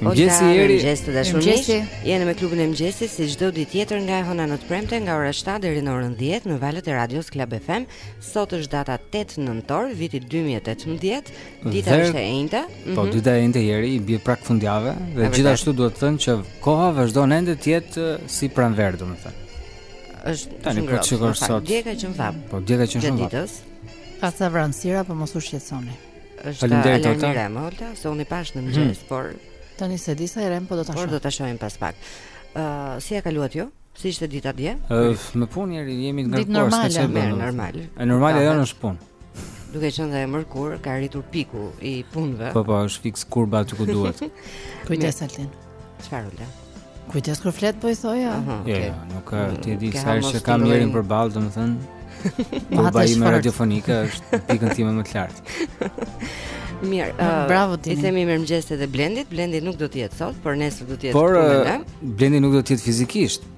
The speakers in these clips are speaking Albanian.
Mirëmëngjes Eri, mirëmëngjes të dashur miq. Jeni me klubin e mëngjesit si çdo ditë tjetër nga e hëna në të premte nga ora 7 deri në orën 10 në valët e radios Club FM. Sot është data 8 nëntor, viti 2018. Dita është e enjte. Mhm. Po dita e enjte Eri i bie prag fundjave dhe gjithashtu duhet thënë që koha vazhdon ende të jetë eh, si pranverë, domethënë. Është tani po shikoj sot. Dje ka qenë vapë. Po dje ka qenë shumë vapë. Ka ca vranësira, po mos u shqetësoni. Është alarm i rremë, Olta, se unë i pashë në mëngjes, mm. por tani s'e di sa i rremë, po do ta shohim. Por do ta shohim pas pak. Ë, uh, si e kaluat ju? Si ishte dita dje? Ë, uh, me punë Eri jemi të ngarkuar, s'ka çfarë bëjmë. Normal. Është normale ajo në punë. Duke qenë dhe e mërkur, ka rritur piku i punëve. Po po, është fiks kurba aty ku duhet. Kujdes Altin. Çfarë Olta? Kujdes kur flet po i thoja. Jo, okay. jo, nuk ka mm, ti e di sa herë që kam Erin përballë, domethënë. Kurba ime radiofonike është në pikën time më të lartë. Mirë, uh, bravo ti. I themi mirëmëngjes edhe Blendit. Blendi nuk do të jetë sot, por nesër do të jetë këtu me ne. Por Blendi nuk do të jetë fizikisht.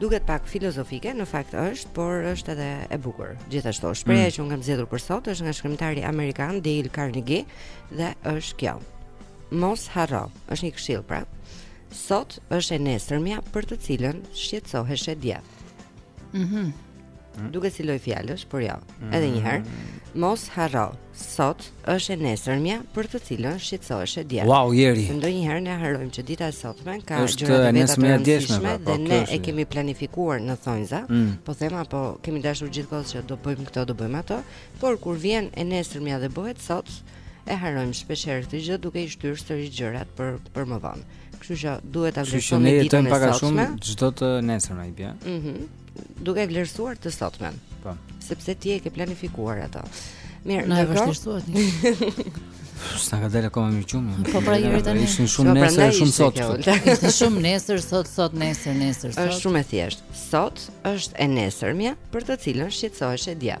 Duket pak filozofike, në fakt është, por është edhe e bukur. Gjithashtu, shprehja mm. që unë kam zgjedhur për sot është nga shkrimtari amerikan Dale Carnegie dhe është kjo. Mos harro, është një këshillë pra. Sot është e nesërmja për të cilën shqetësoheshe dje. Mhm. Mm Duket si lojë fjalësh, por jo. Mm. Edhe një herë, mos harro, Sot është e nesërmja për të cilën shqetësoheshe dje. Wow, Eri. Ndonjëherë ne harrojmë që dita e sotme ka gjëra të veta të rëndësishme dhe po, ne e kemi planifikuar në thonjza, mm. po them apo kemi dashur gjithë kohës që do bëjmë këto, do bëjmë ato, por kur vjen e nesërmja dhe bëhet sot, e harrojmë shpesh herë këtë gjë duke i shtyrë sërish gjërat për për më vonë. Kështu që duhet ta vlerësojmë ditën e sotme. Kështu që ne jetojmë pak a shumë çdo të nesërme i bie. Mhm. Duke e vlerësuar të sotmen. Po. Sepse ti e ke planifikuar ato. Mirë, na e vështirësuat. S'na ka dalë akoma mirë gjumi. Po pra Eri tani. Ishin shumë pra, nesër, shumë sot. Ishte shumë nesër, sot, sot, nesër, nesër, sot. Është shumë e thjeshtë. Sot është e nesërmja për të cilën shqetësoheshe dje.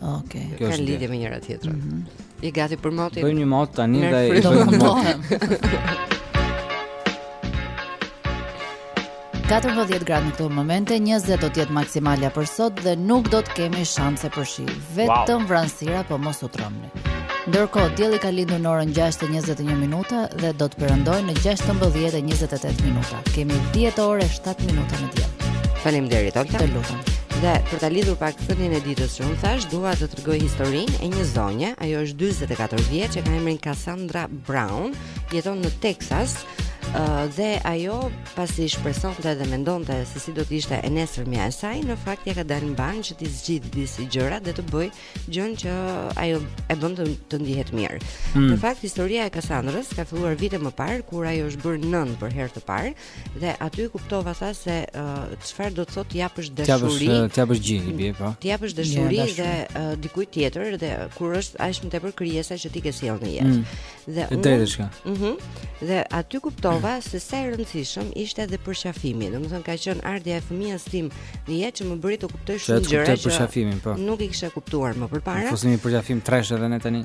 Okej. Okay. Ka lidhje me njëra tjetrën. Mm -hmm. Je gati për motin? Bëjmë një mot tani dhe i bëjmë motin. 14 gradë në këto momente, 20 do të jetë maksimalja për sot dhe nuk do të kemi shanse për shi. Vetëm wow. vranësira po mos u tremb. Ndërkohë, dielli ka lindur në orën 6:21 minuta dhe do të perëndojë në 16:28 minuta. Kemi 10 orë e 7 minuta me diell. Faleminderit, Olta. Të lutem. Dhe për ta lidhur pak thënien e ditës që unë thashë, dua të tregoj historinë e një zonje. Ajo është 44 vjeç, e ka emrin Cassandra Brown, jeton në Texas. Uh, dhe ajo pasi shpresonte dhe mendonte se si do të ishte e nesërmja e saj, në fakt ia ka dalë mbanë që t'i zgjidhë disi gjërat dhe të bëjë gjënë që ajo e bën të, të ndihet mirë. Mm. Në fakt, historia e Kassandrës ka filluar vite më parë, kur ajo është bërë nënë për herë të parë, dhe aty kuptova sa se çfarë uh, do të thotë t'i japësh dashuri. T'i japësh gji, bie po. T'i japësh dashuri dhe uh, dikujt tjetër dhe kur është aq më tepër krijesa që ti ke sjellë në jetë. Mm. Dhe unë, dhe diçka. Mhm. Dhe aty kuptova se sa i rëndësishëm ishte edhe përqafimi. Domethënë ka qenë ardhja e fëmijës tim në jetë që më bëri të kuptoj shumë gjëra. Që përqafimin, po. Nuk i kisha kuptuar më përpara. Po si një përqafim tresh edhe ne tani.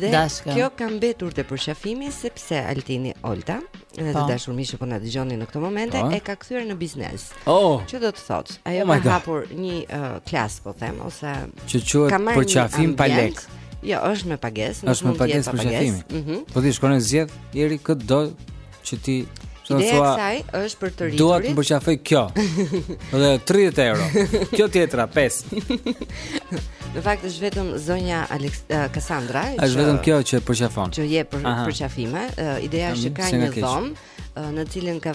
dhe Dashka. kjo ka mbetur te përqafimi sepse Altin, Olta, edhe të po. dashur miqë që po na dëgjoni në këtë moment, po. e ka kthyer në biznes. Oh. Që do të thotë, ajo oh ka hapur një uh, klas, po them, ose që quhet përqafim pa lekë. Jo, është me pagesë, është me pagesë përqafimi. Mhm. Mm po ti shkon e zgjedh, Jeri, këdo që ti Ideja e kësaj është për të rriturit. Dua të përqafoj kjo. Dhe 30 euro. Kjo tjetra 5. Në fakt është vetëm zonja Alex uh, Cassandra. Është vetëm kjo që përqafon. Që jep përqafime. Uh, ideja është që ka një dhomë në të cilën ka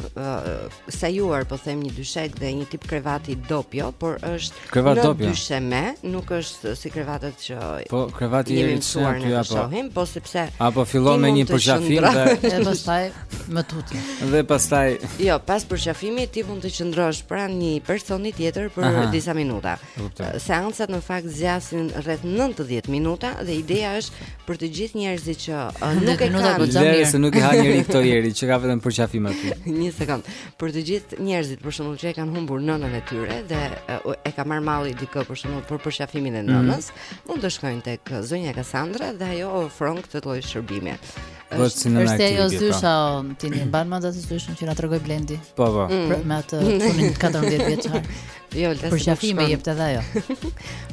sajuar po them një dyshek dhe një tip krevati dopio, por është krevat në dopio. dysheme, nuk është si krevatet që Po krevati jemi mësuar ne apo shohim, po sepse apo fillon me një përqafim dhe e pastaj më tutje. Dhe pastaj Jo, pas përqafimit ti mund të qëndrosh pranë një personi tjetër për Aha. disa minuta. Seancat në fakt zgjasin rreth 90 minuta dhe ideja është për të gjithë njerëzit që uh, nuk e kanë po lëre se nuk e ha njëri këtë Jeri që ka vetëm përqafim aty. Një sekond. Për të gjithë njerëzit për shembull që e kanë humbur nënën e tyre dhe uh, e ka marrë malli dikë për shembull për përqafimin e mhm. nënës, mund të shkojnë tek uh, zonja Kassandra dhe ajo ofron këtë lloj shërbimi. Është është ajo zysha ti, e mban mend atë zyshën që na tregoi Blendi. Po po. Mm. Me atë 14 vjeçar. Jo, përqafime jepte edhe ajo.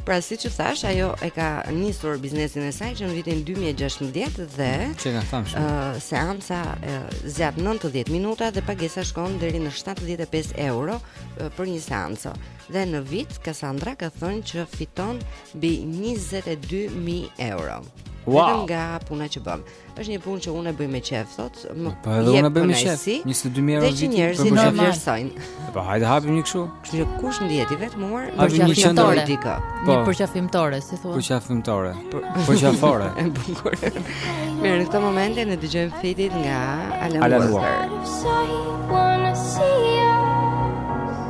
pra siç e thashë, ajo e ka nisur biznesin e saj që në vitin 2016 dhe që na thamë. Ë uh, seanca uh, zgjat 90 minuta dhe pagesa shkon deri në 75 euro uh, për një seancë. Dhe në vit Cassandra ka thënë që fiton mbi 22000 euro. Wow. Vetëm nga puna që bën. është një punë që unë e bëj me qejf thotë, po edhe unë e bëj me qejf. 22 mijë euro në vit për çfarë do vlerësojnë? Po hajde hapim një kështu. Kështu që kush ndjehet i vetmuar përqafimtore ti ka? Një përqafimtore, si thua? Përqafimtore? Përqafore? E bukur. Mirë, në këtë moment ne dëgjojmë Faded nga Alan Walker.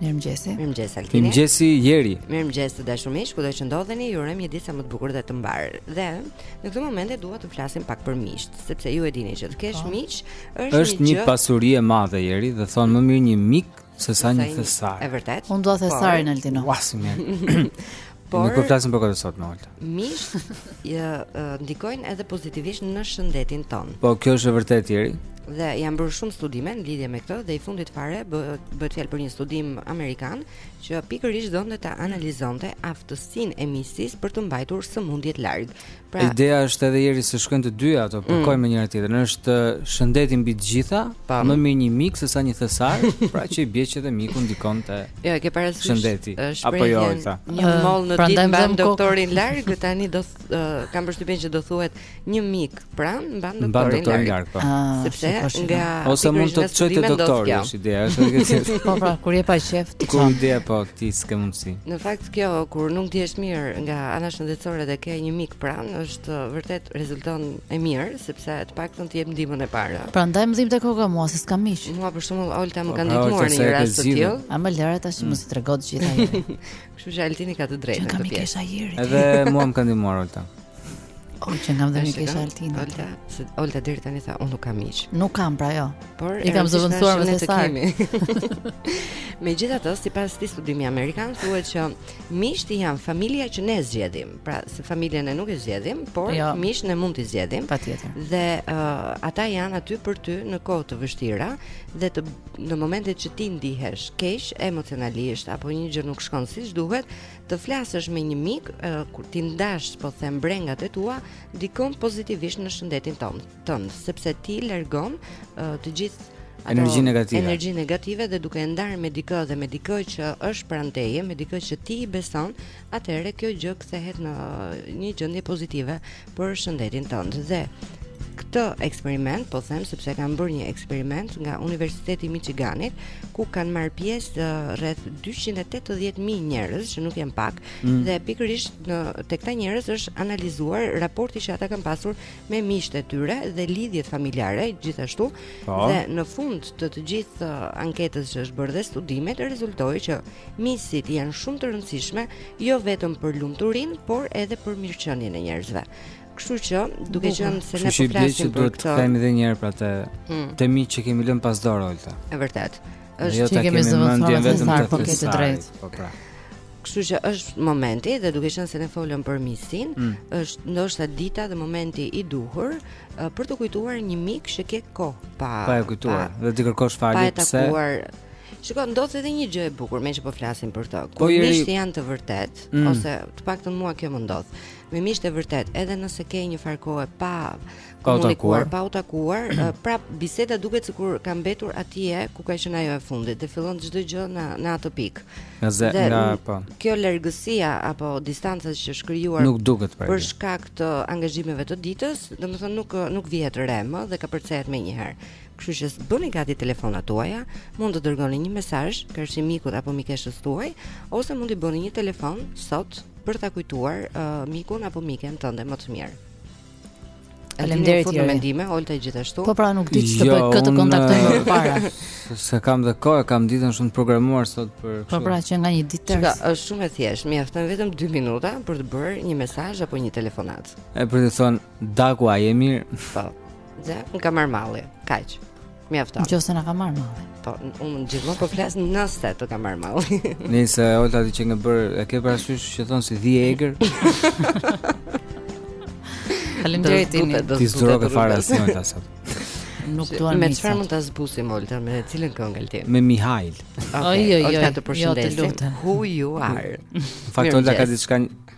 Mirëmëngjesi. Mirëmëngjes Altini. Mirëmëngjesi Jeri. Mirëmëngjes të dashur miq, kudo që ndodheni, ju urojmë një ditë sa më të bukur dhe të mbarë. Dhe në këtë moment dua të flasim pak për miqtë, sepse ju e dini që të kesh po. miq është, është një, një pasuri e madhe Jeri dhe thonë më mirë një mik sesa një thesar. Është vërtet. Unë dua po. thesarin Altino. Wasim. Por nuk po flasim për këtë sot me Olta. Miqtë, ja, ndikojnë edhe pozitivisht në shëndetin tonë. Po kjo është e vërtetë Eri. Dhe janë bërë shumë studime në lidhje me këtë dhe i fundit fare bëhet fjalë për një studim amerikan që pikërisht donte të analizonte aftësinë e miqësisë për të mbajtur sëmundjet larg. Pra, ideja është edhe Eri se shkojnë të dyja ato, mm. përkojmë mm. me njëra tjetrën. Është shëndeti mbi të gjitha, pa, më mirë një mik sesa një thesar, pra që i bie që dhe miku ndikon te. Jo, e ke parasysh. Shëndeti. Apo jo, Olta. Një mollë në ditë mban doktorin larg, tani do uh, kam përshtypjen që do thuhet një mik pranë mban doktorin larg. larg po. Ah, Sepse nga ose mund të çojë te doktori, është ideja, është kjo. Po pra, kur je pa qejf, të çon. Kur ndihesh apo ti s'ke mundësi. Në fakt Kjo kur nuk ndihesh mirë nga ana shëndetësore dhe ke një mik pranë, është uh, vërtet rezulton e mirë sepse të paktën të jep ndihmën e parë. Prandaj më dhimbte koka mua se s'kam miq. Mua për shembull Olta më po, ka pra, ndihmuar në një rast të tillë. A më lëre tash mos i trego të gjitha. Kështu që Altini ka të drejtë. në këtë pjesë. Edhe mua më ka ndihmuar Olta. O, që nga mua dhe një mik Altin Olta, se Olta deri tani tha, unë nuk kam miq Nuk kam pra jo Por, I kam zëvendësuar me të kemi Megjithatë, sipas këtij studimi Amerikan thuhet që miqtë janë familja që ne zgjedhim Pra, se familjen ne nuk e zgjedhim Por, jo. miqtë ne mund t'i zgjedhim Patjetër Dhe uh, ata janë aty për ty në kohë të vështira Dhe të, në momentet që ti ndihesh keq emocionalisht Apo një gjë nuk shkon siç duhet të flasësh me një mik, kur t'i ndash, po them brengat e tua, ndikon pozitivisht në shëndetin tonë, tënd, sepse ti largon të gjithë energjinë negative. Energjinë negative dhe duke e ndarë me dikë dhe me dikë që është pranë teje, me dikë që ti i beson, atëherë kjo gjë kthehet në një gjendje pozitive për shëndetin tënd dhe këtë eksperiment po them sepse kanë bërë një eksperiment nga Universiteti i Michiganit ku kanë marrë pjesë uh, rreth 280.000 njerëz që nuk janë pak mm. dhe pikërisht në tek këta njerëz është analizuar raporti që ata kanë pasur me miqtë e tyre dhe lidhjet familjare gjithashtu pa. Po. dhe në fund të të gjithë uh, anketës që është bërë dhe studimit rezultoi që miqësitë janë shumë të rëndësishme jo vetëm për lumturinë, por edhe për mirëqenien e njerëzve. Kështu që, duke qenë se ne po flasim për këtë, themi edhe një herë për ata hmm. miq që kemi lënë pas dore Olta. Është e vërtetë. Është jo që kemi zëvendësuar vetëm ty, po ke të drejtë. Po pra. Kështu që është momenti dhe duke qenë se ne folëm për miqësinë, mm. është ndoshta dita dhe momenti i duhur uh, për të kujtuar një mik që ke kohë pa pa e kujtuar dhe t'i kërkosh falje pse. Pa e takuar Shiko, ndodh edhe një gjë e bukur meqë po flasim për të. Kur po, miqtë janë të vërtet, mm. ose të paktën mua kjo më ndodh. Me miqtë e vërtet, edhe nëse ke një farë kohë pa komunikuar, pa u takuar, pa takuar prap biseda duket sikur ka mbetur atje ku ka qenë ajo e fundit dhe fillon çdo gjë në në atë pikë. Nëse nga po. Kjo largësia apo distanca që është krijuar nuk duket për, për shkak të angazhimeve të ditës, domethënë nuk nuk vihet re më dhe kapërcehet menjëherë. Kështu që bëni gati telefonat tuaja, mund të dërgoni një mesazh karshi mikut apo mikeshës tuaj ose mund të bëni një telefon sot për ta kujtuar uh, mikun apo miken tënde më të mirë. Faleminderit për mendime, Olta gjithashtu. Po pra nuk di ç'të jo, bëj këtë kontaktoj më uh, parë. Se kam dhe kohë, kam ditën shumë të programuar sot për kështu. Po pra që nga një ditë tërë. Është shumë e thjeshtë, mjafton vetëm 2 minuta për të bërë një mesazh apo një telefonatë. E për të thënë, Daku a je mirë? Po. Dhe, më ka marrë malli, kaq. Mjafton. Nëse na ka marrë malli. Po, unë gjithmonë po flas nëse të ka marrë malli. Nëse Olta ti që na bën, e ke parasysh që thonë si dhi e egër? Faleminderit ti. Ti zgjova të fare si më tasa. Nuk duan me çfarë mund ta zbusim Olta me cilën këngë Altin? Me Mihail. Oj oj oj. Olta të përshëndesim. Jo, Who you are? Në fakt Olta ka diçka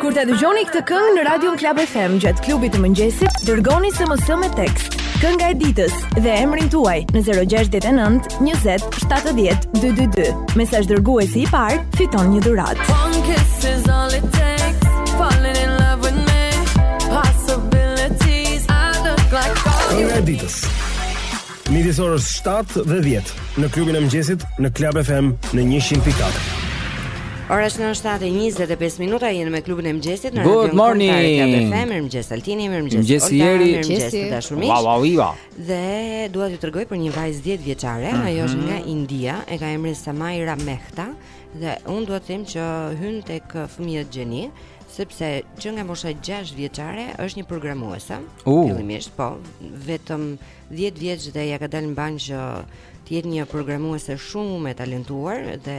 Kur ta dëgjoni këtë këngë në Radion Klab FM gjatë klubit të mëngjesit, dërgoni SMS me tekst. Kënga e ditës dhe emrin tuaj në 069 20 70 222. Mesazhdërguesi i parë, fiton një dhuratë. One kiss is all it takes, falling in love with me, possibilities, I look like all... Kënga e ditës. Midis orës 7 dhe 10 në klubin e mëngjesit në Club FM në 100.4. Ora është në 7:25 minuta jemi me klubin e mëngjesit në Radio Club FM. Mirëmëngjes Altini, mirëmëngjes. Mirëmëngjes Jeri, mirëmëngjes të dashur miq. Wow, wow, Dhe dua t'ju tregoj për një vajzë 10 vjeçare, mm -hmm. ajo është nga India, e ka emrin Samaira Mehta dhe unë dua të them që hyn tek fëmijët gjeni sepse që nga mosha 6 vjeçare është një programuese. Fillimisht pra vetëm 10 vjeç dhe ia ka dalë mbanë që të jetë një programuese shumë e talentuar dhe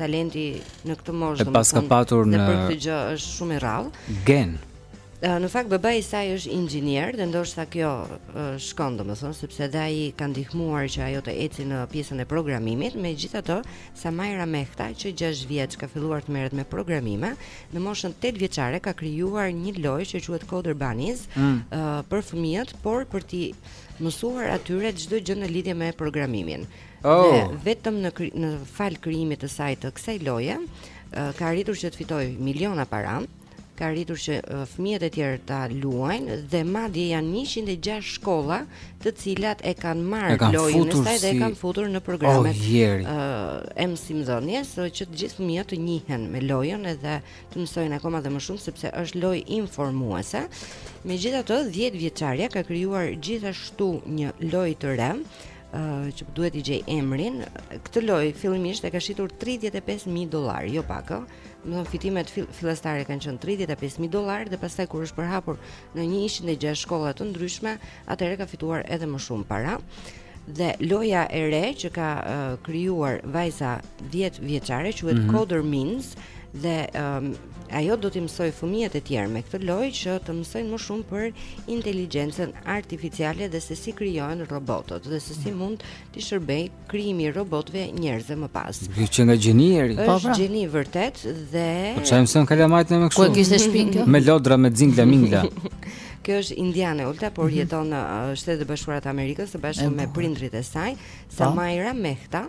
talenti në këtë moshë domethënë. Paska patur në gen për këtë gjë është shumë i rrallë. Në fakt babai i saj është inxhinier dhe ndoshta kjo shkon domethënë sepse dhe ai ka ndihmuar që ajo të ecë në pjesën e programimit. Megjithatë, Samaira Mehta që 6 vjeç ka filluar të merret me programime, në moshën tetë vjeçare ka krijuar një lojë që quhet CoderBunnyz mm. uh, për fëmijët, por për t'i mësuar atyre çdo gjë në lidhje me programimin. Oh. Dhe vetëm në kri, në falë krijimit të saj të kësaj loje, uh, ka arritur që të fitojë miliona para ka arritur që uh, fëmijët e tjerë ta luajnë dhe madje janë 106 shkolla të cilat e kanë marrë lojën e saj dhe e kanë futur në programet ë e mësimdhënies, që të gjithë fëmijët të njihen me lojën edhe të mësojnë akoma dhe më shumë sepse është lojë informuese. Megjithatë, 10 vjeçarja ka krijuar gjithashtu një lojë të re që duhet t'i gjej emrin. Këtë lojë fillimisht e ka shitur 35000 dollarë, jo pak, Në fitimet fillestare kanë qenë 35000 dollarë dhe pastaj kur është përhapur në 106 shkolla të ndryshme, atëherë ka fituar edhe më shumë para. Dhe loja e re që ka uh, krijuar vajza 10 vjeçare quhet mm -hmm. CoderMindz dhe um, ajo do t'i mësojë fëmijët e tjerë me këtë lojë që të mësojnë më shumë për inteligjencën artificiale dhe se si krijohen robotët dhe se si mund t'i shërbejë krijimi i robotëve njerëzve më pas. Ky që nga gjeni eri. Po, është pra. gjeni vërtet dhe Po çfarë mësojnë kalamajtë tanë me kështu. Ku e kishte shpinë kjo? Me lodra me xingla mingla. Kjo është indiane Olta, por mm -hmm. jeton në uh, Shtetet e Bashkuara të Amerikës së bashku me prindërit e saj, po. Samaira Mehta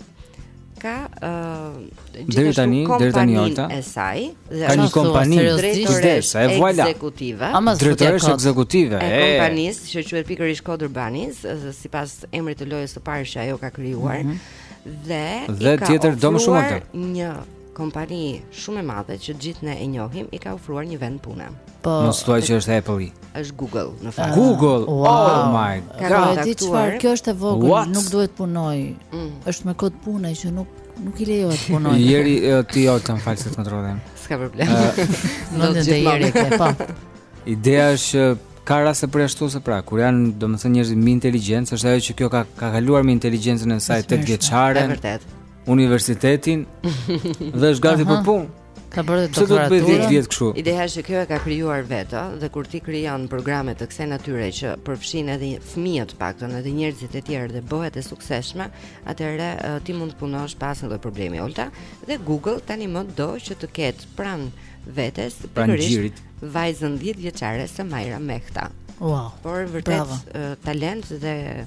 ka uh, deri tani deri tani e saj dhe ka një kompani drejtoreshë e voilà ekzekutive drejtoreshë ekzekutive e kompanisë që quhet pikërisht CoderBunnyz sipas emrit të lojës së parë që ajo ka krijuar mm -hmm. dhe dhe tjetër do më shumë atë një kompani shumë e madhe që gjithë ne e njohim i ka ofruar një vend pune po mos thuaj që është Apple është Google në fakt ah, Google oh wow. oh my god po di çfarë kjo është e vogël nuk duhet të punojë mm. është me kod pune që nuk Nuk i lejohet të punojë. Jeri ti jo të fal se të kontrollojmë. S'ka problem. Nuk do të jeri këtë, po. Ideja është ka raste përjashtuese pra, kur janë domethënë njerëz me inteligjencë, është ajo që kjo ka ka kaluar me inteligjencën e saj 8 vjeçare. Është vërtet. Universitetin dhe është gati për punë. Ka bërë dhe temperaturën. Çfarë do të bëj 10 vjet kështu? Ideja është që kjo e ka krijuar vetë ë, dhe kur ti krijon programe të kësaj natyre që përfshin edhe fëmijët të paktën, edhe njerëzit e tjerë dhe bëhet e suksesshme, atëherë ë, ti mund të punosh pa asnjë lloj problemi Olta dhe Google tani do që të ketë pranë vetes Pranë pikërisht gjirit. vajzën 10 vjeçare Samaira Mehta. Wow. Por vërtet Bravo. ë, talent dhe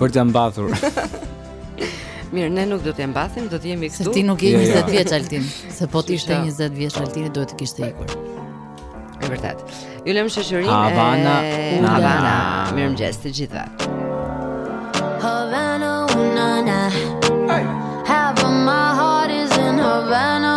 Për t'ia mbathur. Mirë, ne nuk do t'ia mbathim, do të jemi këtu. Ti nuk je 20 jo, jo. vjeç Altin, se po të ishte 20 vjeç Altin, duhet të kishte ikur. Është vërtet. Ju lëmë në shoqërinë e Havana, Havana. Mirëmëngjes të gjithëve. Havana, ooh na na. Hey. Half of my heart is in Havana.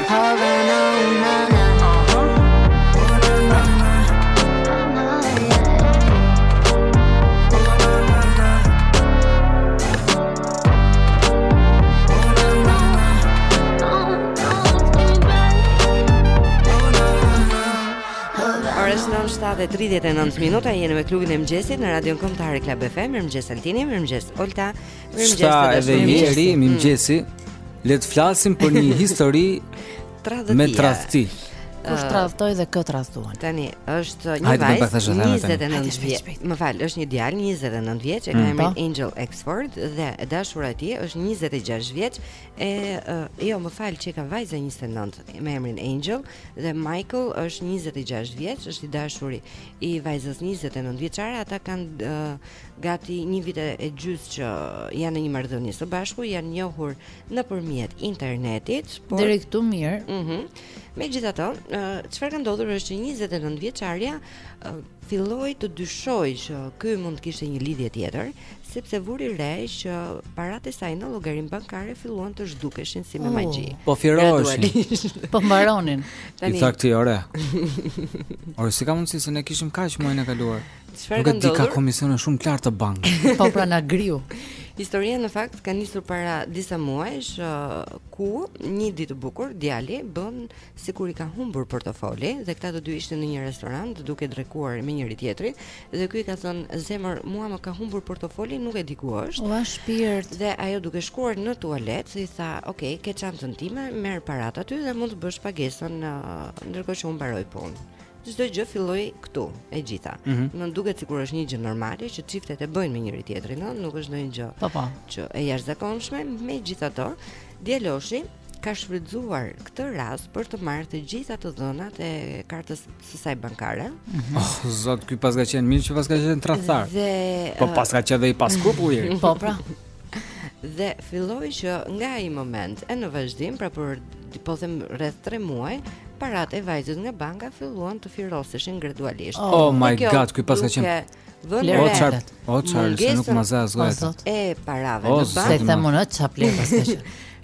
39 minuta jeni me klubin e mëngjesit në Radion Kombëtare Club FM. Mirëmëngjes Altini, mirëmëngjes Olta. Edhe Jeri, mirëmëngjesi. Le të flasim për një histori me tradhti. Kush ah. tradhtoi dhe kë tradhtuan? Tani është një vajzë 29 vjeç. Më fal, është një djalë 29 vjeç, e ka mm. emrin po. Angel Exford dhe e dashura e tij është 26 vjeç e jo, më fal, qenka vajza 29 me emrin Angel dhe Michael është 26 vjeç, është i dashuri i vajzës 29 vjeçare, ata kanë gati një vit e gjysë që janë në një marrëdhënie së bashku, janë njohur nëpërmjet internetit, por deri këtu mirë. Ëh. Mm -hmm. Megjithatë, çfarë ka ndodhur është që 29 vjeçarja filloi të dyshojë që ky mund të kishte një lidhje tjetër, sepse vuri re që paratë e saj në llogarinë bankare filluan të zhdukeshin si me oh, magji. Po firoseshin. po mbaronin. I tha këtij ore. Ore, si ka mundësi se ne kishim kaq muajin e kaluar? Çfarë ka ndodhur? Nuk e di, ka komisione shumë të larta te banka. Po pra na griu. Historia në fakt ka nisur para disa muajsh uh, ku një ditë të bukur djali bën sikur i ka humbur portofoli dhe këta të dy ishin në një restorant duke drekuar me njëri tjetrin dhe ky i ka thënë zemër mua më ka humbur portofoli nuk e di ku është. Ua shpirt. Dhe ajo duke shkuar në tualet i tha, "Ok, ke çantën time, merr paratë aty dhe mund të bësh pagesën uh, ndërkohë që unë mbaroj punë." Çdo gjë filloi këtu, e gjitha. Mm -hmm. Më duket sikur është një gjë normale që çiftet e bëjnë me njëri tjetrin, no? nuk është ndonjë gjë. Po po. Që e jashtëzakonshme, megjithatë, djaloshi ka shfrytzuar këtë rast për të marrë të gjitha të dhënat e kartës së saj bankare. Mm -hmm. Oh, zot, ky paska qenë mirë që paska qenë tradhtar. Dhe po paska qenë dhe i paskrupullt. po pra. Dhe filloi që nga ai moment e në vazhdim, pra për po them rreth 3 muaj, paratë e vajzës nga banka filluan të firoseshin gradualisht. Oh, oh my kjo, god, ky paska qenë Vënë o çfarë, o çfarë, se nuk ma zë as goja. E parave në bankë. Se them unë çap lekë se.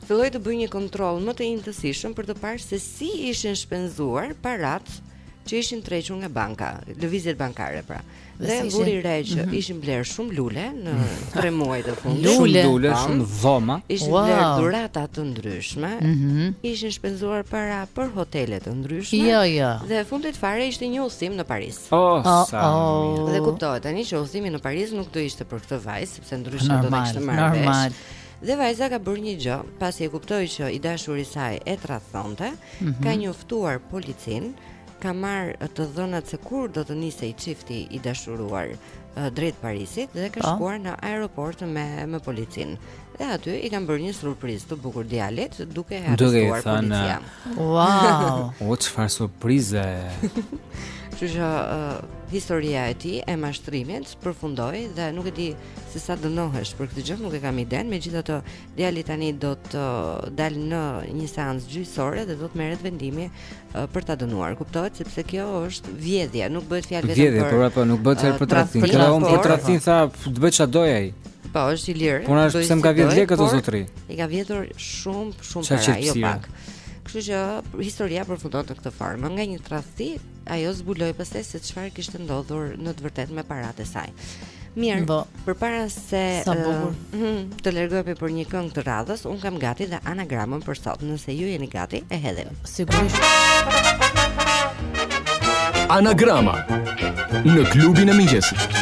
Filloi të bëjë një kontroll më të intensivshëm për të parë se si ishin shpenzuar paratë që ishin tërhequr nga banka, lëvizjet bankare pra. Dhe vuri re që mhm. ishin blerë shumë lule në 3 mhm. muajt e fundit. Lule, shumë lule, shumë dhoma. Ishin wow. blerë dhurata të ndryshme. Mm -hmm. Ishin shpenzuar para për hotele të ndryshme. Jo, jo. Dhe fundit fare ishte një udhëtim në Paris. Oh, oh, sa. Oh. Dhe kuptohet tani që udhëtimi në Paris nuk do ishte për këtë vajzë, sepse ndryshe do të kishte marrë vesh. Normal. Dhe vajza ka bërë një gjë, pasi e kuptoi që i dashuri i saj e tradhonte, mm -hmm. ka njoftuar policinë ka marrë të dhënat se kur do të nisej çifti i dashuruar drejt Parisit dhe ka po. shkuar në aeroport me me policinë. Dhe aty i kanë bërë një surprizë të bukur djalit duke e arrestuar policia. Wow! O çfarë surprize! Kështu që uh, historia e tij e mashtrimit përfundoi dhe nuk e di se sa dënohesh për këtë gjë, nuk e kam idenë, megjithatë Djali tani do të dalë në një seancë gjyqësore dhe do të merret vendimi për ta dënuar. Kuptohet sepse kjo është vjedhje, nuk bëhet fjalë vetëm për vjedhje, pra po, nuk bëhet fjalë për tradhtinë. Kjo është për tradhtinë, le të bëjë çfarë të dojë ai. Po, është i lirë. Puna është pse më ka vjedh lekët o zotri? I ka vjedhur shumë, shumë para, jo pak. Kështu që historia përfundon në këtë formë, nga një tradhti ajo zbuloi pastaj se çfarë kishte ndodhur në të vërtetë me paratë e saj. Mirë, Bo. përpara se uh, të largohemi për një këngë të radhës, unë kam gati dhe anagramën për sot. Nëse ju jeni gati, e hedhim. Sigurisht. Anagrama në klubin e mëngjesit.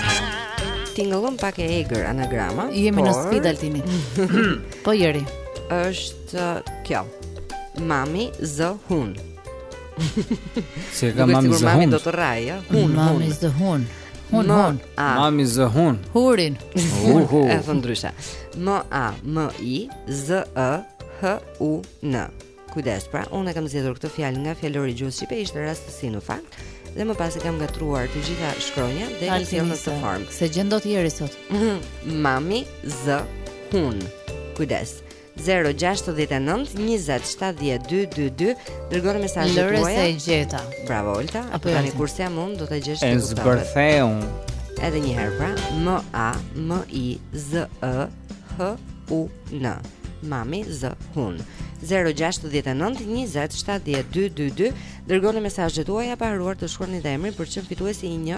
Tingëllon pak e egër anagrama. Jemi por... në sfidë Altini. po Jori. Është uh, kjo. Mami zë hun. Se ka mami zë hun. Do të rraj, ja. Hun, mami zë hun. Hun, hun. Mami zë hun. Hurin. Uhu. E thonë ndryshe. M A M I Z E H U N. Kujdes, pra, unë e kam zgjedhur këtë fjalë nga fjalori i gjuhës shqipe, ishte rastësi në fakt dhe më pas i kam ngatërruar të gjitha shkronjat dhe i sjell në këtë formë. S'e gjen dot Jori sot. Mami z hun. Kujdes. 0-6-9-20-70-2-22 Dërgoni mesazhet tuaja Lërës e gjeta Bravo, Olta Po tani kur s'jam unë, do ta gjesh ti kuptohet E zbërtheu Edhe një herë pra M-A-M-I-Z-E-H-U-N Mami Z-Hun 0-6-9-20-70-2-22 Dërgoni mesazhet tuaja Pa harruar të shkruani dhe emrin Për të qenë fituesi i një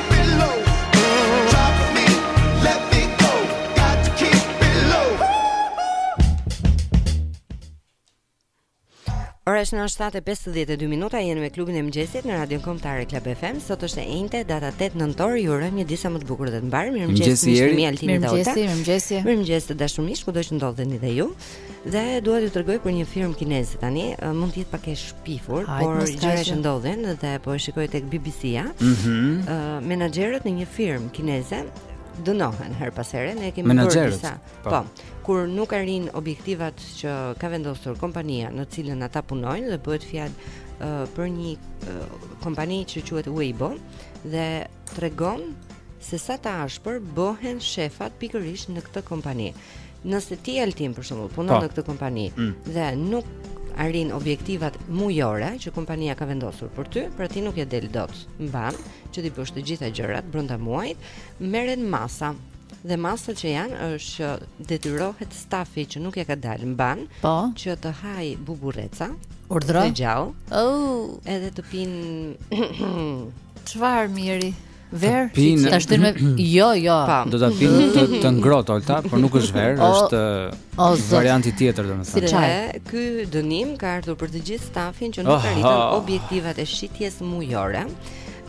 Ora është në 7:52 minuta, jeni me klubin e mëngjesit në Radion Kombëtare Club FM. Sot është e enjte, data 8 nëntor, ju urojmë një ditë sa më të bukur dhe të mbarë. Mirëmëngjes, mirëmëngjes, mirëmëngjes. Mirëmëngjes, mirëmëngjes. Mirëmëngjes të dashur miq, kudo që ndodheni dhe ju. Dhe dua t'ju tregoj për një firmë kineze tani, mund të jetë pak e shpifur, Hajt, por gjëra që ndodhin dhe po e shikoj tek BBC-ja. Ëh, mm -hmm. menaxherët në një firmë kineze dënohen her pas here, ne kemi bërë disa. Po. po. Kur nuk arrin objektivat që ka vendosur kompania në cilën ata punojnë dhe bëhet fjalë uh, për një uh, kompani që quhet Weibo dhe tregon se sa të ashpër bëhen shefat pikërisht në këtë kompani. Nëse ti Altin për shembull punon po. në këtë kompani mm. dhe nuk arrin objektivat mujore që kompania ka vendosur për ty, pra ti nuk ia del dot mbanë që t'i bësh të gjitha gjërat brenda muajit, merren masa dhe masat që janë është që detyrohet stafi që nuk ia ka dalë mbanë po. që të hajë buburreca, urdhro gjallë. Oh, edhe të pinë çfarë Miri. Verë, fikse. Ta shtirë me... Jo, jo. Pam. Do ta pinë të, të ngrohtë, Olta, por nuk është verë, o, është o, varianti tjetër, domethënë. Si çaj, ky dënim ka ardhur për të gjithë stafin që nuk oh, arritën oh. objektivat e shitjes mujore.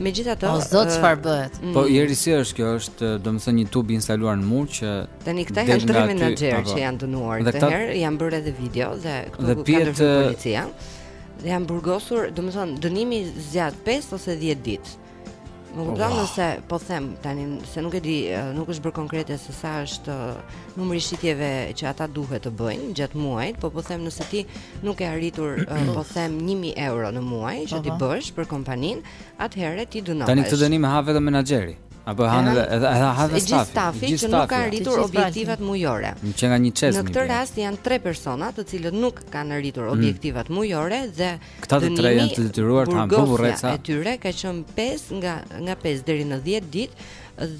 Megjithatë... O, zot, çfarë bëhet? Mm. Po, Eri si është kjo, është, domethënë, një tub i instaluar në mur që... Tani këta janë tre menaxherë që janë dënuar, dhe këtë herë, janë bërë edhe video, dhe këtu ka ndërhyrë policia. Dhe janë burgosur, domethënë, dënimi zgjat 5 ose 10 ditë. Më kupton oh. se po them tani se nuk e di, nuk është bërë konkrete se sa është numri i shitjeve që ata duhet të bëjnë gjatë muajit, po po them nëse ti nuk ke arritur po them 1000 euro në muaj që t'i bësh për kompaninë, atëherë ti dënohesh. Tani këtë dënim e ha vetëm menaxheri. Apo hanë edhe edhe edhe ha edhe stafi. Gjithë stafi që nuk ka arritur objektivat mujore. Më qenë nga një çesë. Në këtë rast janë tre persona të cilët nuk kanë arritur mm. objektivat mujore dhe uh, Këta të tre janë të detyruar të hanë buburreca. E tyre ka qenë 5 nga nga 5 deri në 10 ditë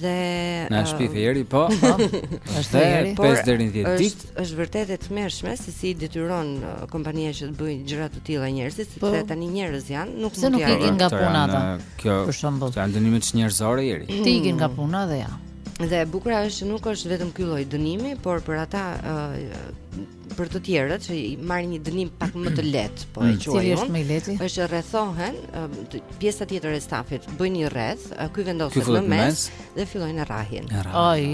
dhe Na shpife Eri, po. po. Është Eri, por 5 deri në 10 ditë. Është vërtet e tmerrshme se si detyron uh, kompania që të bëjë gjëra të tilla njerëzit, sepse po. tani njerëz janë, nuk mund të ikin nga puna ata. Uh, kjo për shembull. Janë dënime çnjerëzore Eri. T'i ikin nga puna dhe ja. Dhe e bukura është që nuk është vetëm ky lloj dënimi, por për ata uh, për të tjerët që i marrin një dënim pak më të lehtë, po e mm. quajmë. Cili është më i lehti? Është rrethohen pjesa tjetër e stafit, bëjnë një rreth, ky vendoset në mes dhe fillojnë rrahin. Ai,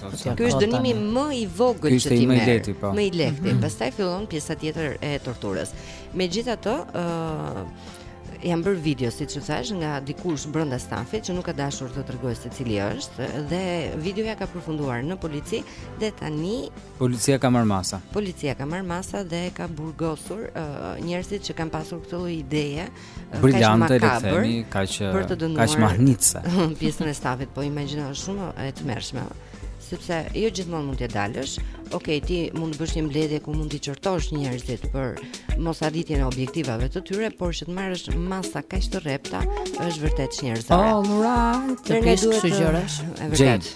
ky është dënimi më i vogël që ti merr. Më i lehti, po. Më i lehti, mhm. pastaj fillon pjesa tjetër e torturës. Megjithatë, ë janë bërë video siç ju thashë nga dikush brenda stafit që nuk ka dashur të tregojë se cili është dhe videoja ka përfunduar në polici dhe tani Policia ka marrë masa. Policia ka marrë masa dhe ka burgosur uh, njerëzit që kanë pasur këtë lloj ideje. Uh, Brillante le të themi, kaq kaq mahnitëse. Pjesën e stafit po imagjinoj shumë e tmerrshme sepse jo gjithmonë mund të dalësh. Okej, okay, ti mund të bësh një mbledhje ku mund të qortosh njerëzit për mosarritjen e objektivave të tyre, por që të marrësh masa kaq të rrepta është vërtet çnjerëzore. All right. Ne duhet të sugjerosh, e vërtet.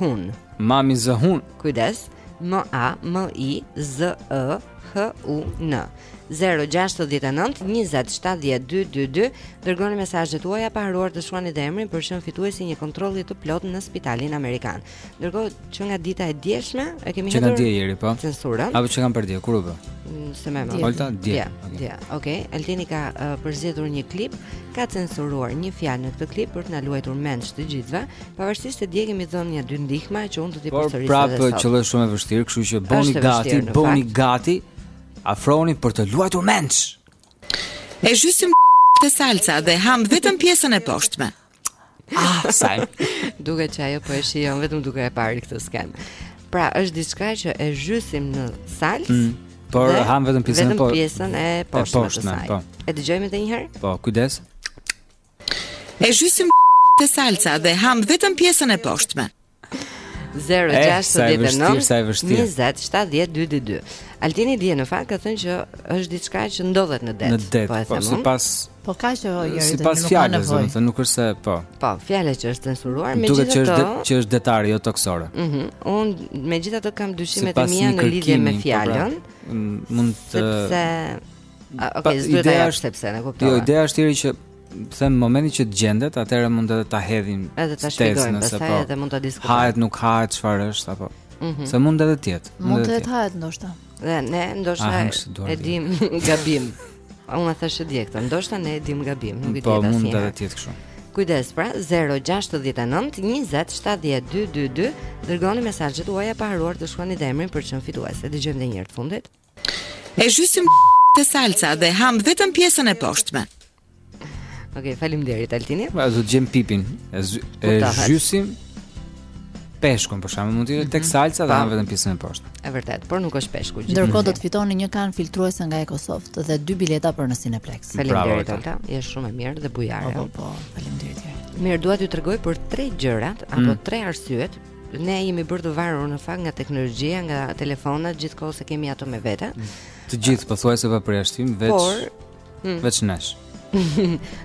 Hun. Mami zë hun. Kujdes. M A M I Z E H U N. 069 20 70 222 dërgoni mesazhet tuaja pa harruar të shkruani dhe emrin për të qenë fitues i një kontrolli të plotë në spitalin amerikan. Ndërkohë që nga dita e djeshme e kemi hedhur. Që nga dje ieri po. Censurën. Apo që kanë për dje kur u bë? Mm, se më më. Olta dje. Dje. Okej, Altini ka uh, përzgjedhur një klip, ka censuruar një fjalë në këtë klip për të na luajtur mendsh të gjithëve. Pavarësisht se dje kemi dhënë një dy ndihma që unë do t'i përsëris edhe sot. Por prapë qenka shumë e vështirë, kështu që bëni gati, bëni gati, afrohuni për të luajtur mendsh. E zhysim te salca dhe ham vetëm pjesën e poshtme. Ah, sa. Duket që ajo po e shijon vetëm duke e parë këtë skenë. Pra, është diçka që e zhysim në salcë. Mm, por ham vetëm pjesën e poshtme. Vetëm po- pjesën e poshtme. E poshtme, po. E dëgjojmë edhe një herë? Po, kujdes. E zhysim te salca dhe ham vetëm pjesën e poshtme. 069 20 70 222 Altini dje në fakt ka thënë që është diçka që ndodhet në det. Në det, po, po sipas... Po ka që o jërë, sipas fjalës, domethënë, nuk është se, po. Po, fjalës që është censuruar, megjithatë... Duket që është detari, jo tokësore. Mm -hmm. Unë, megjithatë kam dyshimet e mia në lidhje me po, pra, fjalën, mund të... Sepse... Okej, s'duhet ta japsh sepse e kuptoj. Jo, ideja është thjesht që në momentin që të gjendet, atëherë mund edhe ta hedhim. Edhe ta shpjegojmë, pastaj po, edhe mund ta diskutojmë. Hahet, nuk hahet, çfarë është apo? Mhm. Se mund edhe të jetë. Mund të hahet ndoshta. Dhe ne ndoshta ah, e dim gabim. Unë thashë dje këtë, ndoshta ne e dim gabim, nuk e di po, asnjë. Po mund edhe të jetë kështu. Kujdes pra 069 20 70 222 dërgoni mesazhet tuaja pa harruar të shkruani emrin për të qenë fitues. E dëgjojmë edhe një herë të fundit. E zhysim te salca dhe ham vetëm pjesën e poshtme. Okej, okay, faleminderit Altini. Ma do të gjem pipin. E, zy, e zhysim peshkun për shembull mund të jetë mhm. tek salca dhe vetëm pjesën e poshtë. Është e vërtetë, por nuk është peshku gjithmonë. Ndërkohë do të fitoni një kanë filtruese nga Ecosoft dhe dy bileta për në Cineplex. Faleminderit Olta, je shumë e mirë dhe bujare. Po, po, po faleminderit. Mirë, dua t'ju tregoj për tre gjërat apo mm. tre arsyet Ne jemi bërë të varur në fakt nga teknologjia, nga telefonat, gjithë kohës i kemi ato me vete. Të gjithë pothuajse pa përjashtim, veç Por, mm. veç nesh.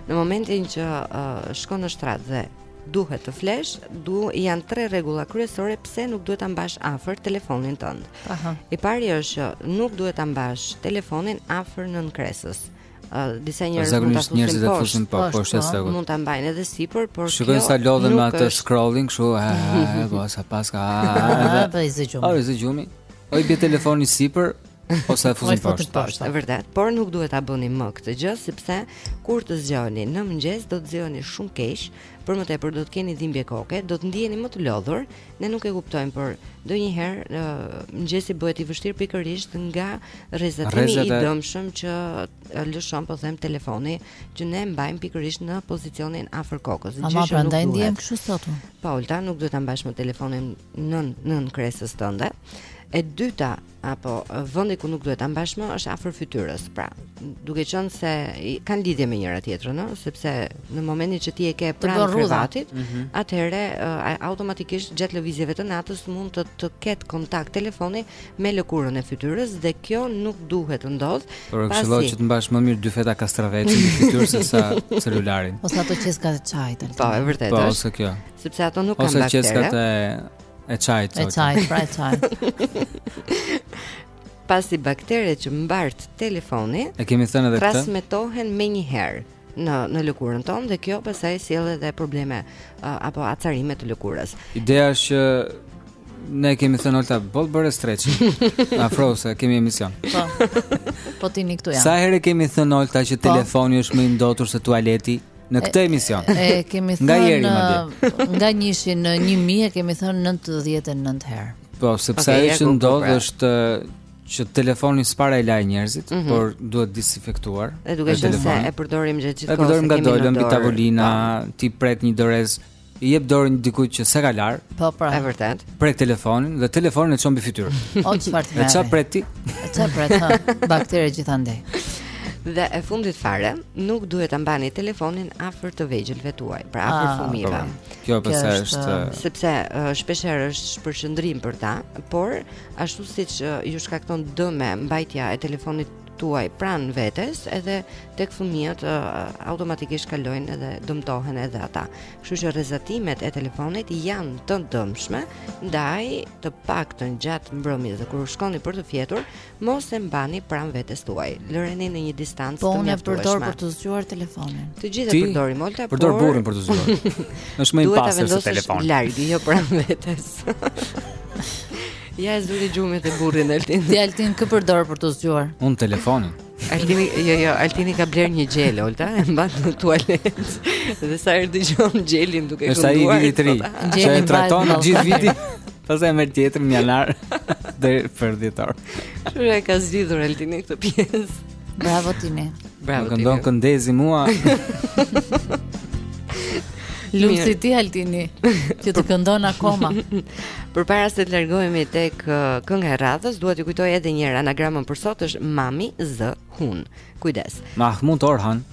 në momentin që uh, shkon në shtrat dhe duhet të flesh, du janë tre rregulla kryesore pse nuk duhet ta mbash afër telefonin tënd. Aha. I pari është që nuk duhet ta mbash telefonin afër nën kresës. disa njerëz mund ta fusin poshtë, po, po, është sa po, mund ta mbajnë edhe sipër, por kjo shikojnë sa lodhen me atë scrolling, kështu, ha, po sa paska. Ha, po i zë gjumi. Po i zë gjumi. Po i bie telefoni sipër, ose e fusin poshtë. Është vërtet, por nuk duhet ta bëni më këtë gjë sepse kur të zgjoheni në mëngjes do të zgjoheni shumë keq, Për më tepër do të keni dhimbje koke, do të ndiheni më të lodhur. Ne nuk e kuptojmë, por ndonjëherë uh, mëngjesi bëhet i vështirë pikërisht nga rrezatimi i dëmshëm që lëshon po them telefoni që ne mbajmë pikërisht në pozicionin afër kokës. Gjë që nuk duhet. Ama prandaj ndiem kështu sot. Po, Olta, nuk duhet ta mbash më telefonin nën nën kresës tënde. E dyta, apo vendi ku nuk duhet ta mbash më është afër fytyrës. Pra, duke qenë se kanë lidhje me njëra tjetrën, ëh, sepse në momentin që ti e ke pranë krevatit, mm -hmm. atëherë automatikisht gjatë lëvizjeve të natës mund të të ketë kontakt telefoni me lëkurën e fytyrës dhe kjo nuk duhet të ndodhë. Por këshilloj që të mbash më mirë dy feta kastraveçi në fytyrë se sa celularin. Ose ato qeskat e çajit. Po, e vërtetë. Po, ose kjo. Sepse ato nuk kanë baktere. Ose qeskat e E çajit. E çajit, pra e çajit. Pasi bakteret që mbart telefoni, e kemi thënë edhe këtë. Transmetohen menjëherë në në lëkurën tonë dhe kjo pastaj sjell edhe probleme uh, apo acarime të lëkurës. Ideja është që ne kemi thënë Olta boll bëre streç. Afrohu se kemi emision. Po. Po ti nik këtu jam. Sa herë kemi thënë Olta që po. telefoni është më i ndotur se tualeti? në këtë emision. E kemi thënë nga njëri madje. Nga njëshi në 1000 e kemi thënë 99 herë. Po, sepse ajo që ndodh pra. është që telefonin s'para e lajnë njerëzit, mm -hmm. por duhet disinfektuar. E duke qenë se e përdorim gjithë kohën. E përdorim nga, e lëmë mbi tavolina, ti prek një dorez i jep dorën dikujt që s'e ka lar. Po, pra. Është vërtet. Prek telefonin dhe telefonin e çon mbi fytyrë. O çfarë tmerr. Çfarë pret ti? Çfarë pret ti? Bakteret gjithandej. Dhe e fundit fare, nuk duhet ta mbani telefonin afër të vegjëlve tuaj, pra afër ah, fëmijëve. Po, po. Kjo pse është, është uh, sepse uh, shpesh herë është shpërqendrim për ta, por ashtu siç uh, ju shkakton dëme mbajtja e telefonit tuaj pranë vetes edhe tek fëmijët automatikisht kalojnë edhe dëmtohen edhe ata. Kështu që rrezatimet e telefonit janë të dëmshme, ndaj të paktën gjatë mbrëmjes dhe kur shkoni për të fjetur, mos e mbani pranë vetes tuaj. Lëreni në një distancë po, të mjaftueshme. Po unë përdor për të zgjuar telefonin. Të gjithë e përdorim Olta, por. Përdor burrin për të zgjuar. Është më i pastër se telefoni. Duhet ta vendosësh larg, jo pranë vetes. Ja e zuri gjumi dhe burrin Altin. Ti Altin kë përdor për të zgjuar? Un telefonin. Altini, jo jo, Altini ka blerë një gjel, Olta, e mban në tualet. Dhe sa herë dëgjon gjelin duke kënduar. Është ai i Vitit të Ri. Gjeli e trajton gjithë vitin. Pastaj e merr tjetrin në janar deri për dhjetor. E ka zgjidhur Altini këtë pjesë? Bravo Tini. Bravo Tini. Këndon këndezi mua. Lum si ti Altini, që të këndon akoma. Përpara se të largohemi tek uh, kënga e radhës, dua t'ju kujtoj edhe një herë anagramën për sot është Mami Z Hun. Kujdes. Mahmut Orhan.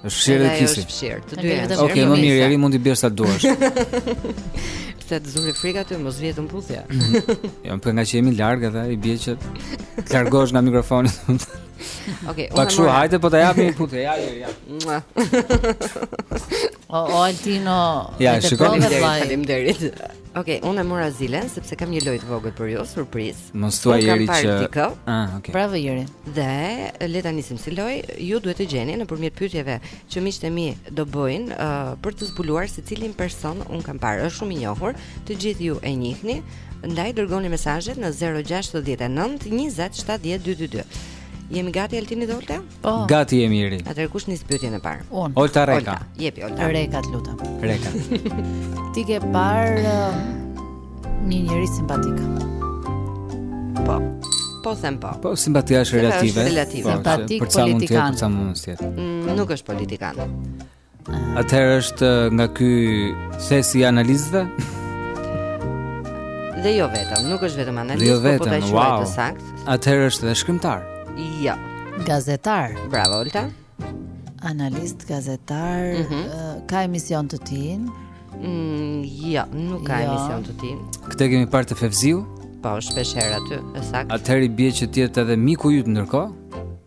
Është fshirë dhe kisi. Është fshirë, të dy janë. Okej, më mirë, Eri mund t'i bjerë sa të duash. Çfarë, të zuri frika ty, mos vij të të puth. Jo, por ngaqë jemi larg edhe, i bie që të largohesh nga mikrofoni. Okej, unë... Pak shu, hajde, po të jap një puthje, ja, ja, ja. O, o, Altino, ja, shikoni, faleminderit. Ok, unë e mora zilen sepse kam një lojë të vogël për ju, surprizë. Mos thuaj Eri që. Ah, ok. Bravo Eri. Dhe le ta nisim si lojë, ju duhet të gjeni nëpërmjet pyetjeve që miqtë e mi do bëjnë uh, për të zbuluar se cilin person un kam parë, është shumë i njohur, të gjithë ju e njihni, ndaj dërgoni mesazhet në 069 20 70 222. Jemi gati Altin dhe Olta? Po. Gati jemi Eri. Atëherë kush nis pyetjen e parë? Unë. Olta Reka. Olta, jepi Olta. Reka, të lutem. Reka. Ti ke parë uh, një njeri simpatik. Po. Po them po. Po simpatia është relative. Është relative. Po, simpatik për politikan. Për sa mund të jetë, për sa mund të jetë. Mm, nuk është politikan. Atëherë është uh, nga ky thesi i analistëve. Dhe jo vetëm, nuk është vetëm analist, jo vetëm, po po ta quaj wow. të saktë. Atëherë është dhe shkrimtar. Jo. Gazetar. Bravo Olta. Analist, gazetar, mm -hmm. uh, ka emision të tij. Mm, jo, nuk ka jo. emision të tij. Këtë e kemi parë te Fevziu. Po, shpesh herë aty, e saktë. Atëherë i bie që të jetë edhe miku yt ndërkohë.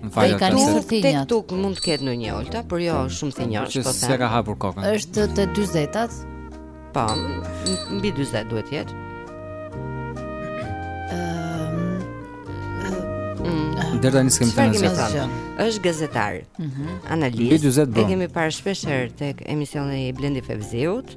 Në fakt ka nisur të tek tuk mund të ketë ndonjë Olta, por jo shumë thinjosh, po them. S'e ka hapur kokën. Është te 40-at. Po, mbi 40 duhet të jetë. Ëm. Mm. Deri tani ç'kemi thënë, është gazetar, mm -hmm. analist E kemi parë shpeshherë tek emisioni i Blendi Fevziut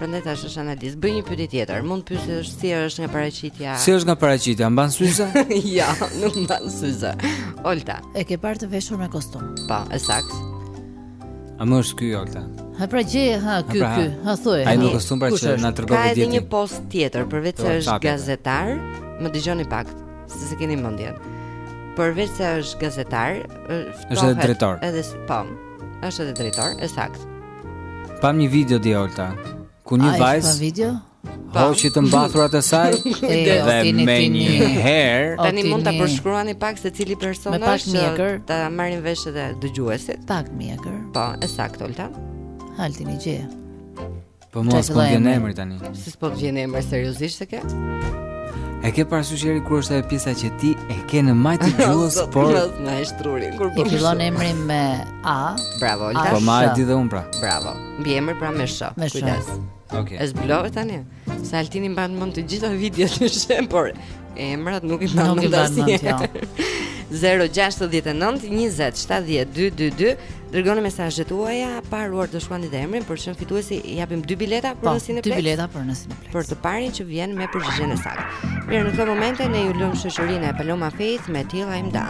Prandaj tash është analizë. Bëj një pyetje tjetër. Mund të pyesësh si është nga paraqitja? Si është nga paraqitja? Mban syze? jo, nuk mban syze. Olta. E ke parë të veshur me kostum? Po, e saktë. A më është ky Olta? Ha pra gje, ha ky pra, ky, ha thuaj. Ai në kostum pra që na tregon vetë. Ka edhe një post tjetër, përveç se është gazetar, më dëgjoni pak, se s'e keni mendjen. Përveç se është gazetar, është drejtor. Edhe po, Është edhe drejtor, e saktë. Pam një video di Olta, ku një vajzë ka video hoqi të mbathurat e saj dhe me një herë tani mund ta përshkruani pak se cili person është që ta marrin vesh edhe dëgjuesit. Pak mjekër. Po, e saktë Olta. Halti një gjë. Po mua s'po vjen emri tani. Si s'po vjen emri seriozisht e ke? E ke parasysh eri kur është ajo pjesa që ti e ke në majë të gjuhës, por na e shtruri kur po. Fillon emri me A. Bravo, Olta. Po mo e di dhe unë pra. Bravo. Mbiemri pra me Sh. Kujdes. Okej. Okay. Është blove tani. Se Altini mban mend të gjitha videot që shohim, por Emrat nuk i mban mend asnjë. 069 20 70 222 Dërgoni mesazhet tuaja Pa harruar të shkruani dhe emrin Për çdo fitues i Japim 2 bileta për po, në Cineplexx 2 bileta për në Cineplexx Për të parin që vjen me përgjigjen e saktë Mirë në këto momente Ne ju lëmë në shoqërinë e Paloma Faith Me Til I'm Done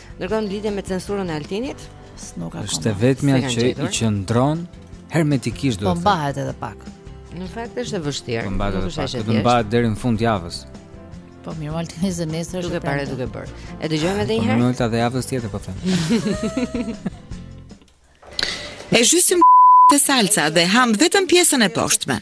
Ndërkohë në lidhje me censurën e Altinit, nuk ka. Është e vetmja që i qëndron hermetikisht do të. Po mbahet edhe pak. Në fakt është e vështirë. Po mbahet edhe pak. Do mbahet deri në fund të javës. Po mirë, Altini zë nesër është. Duke parë duke bërë. E dëgjojmë edhe po, një herë. Po nuk ta dhe javës tjetër po them. E zhysim te salca dhe ham vetëm pjesën e poshtme.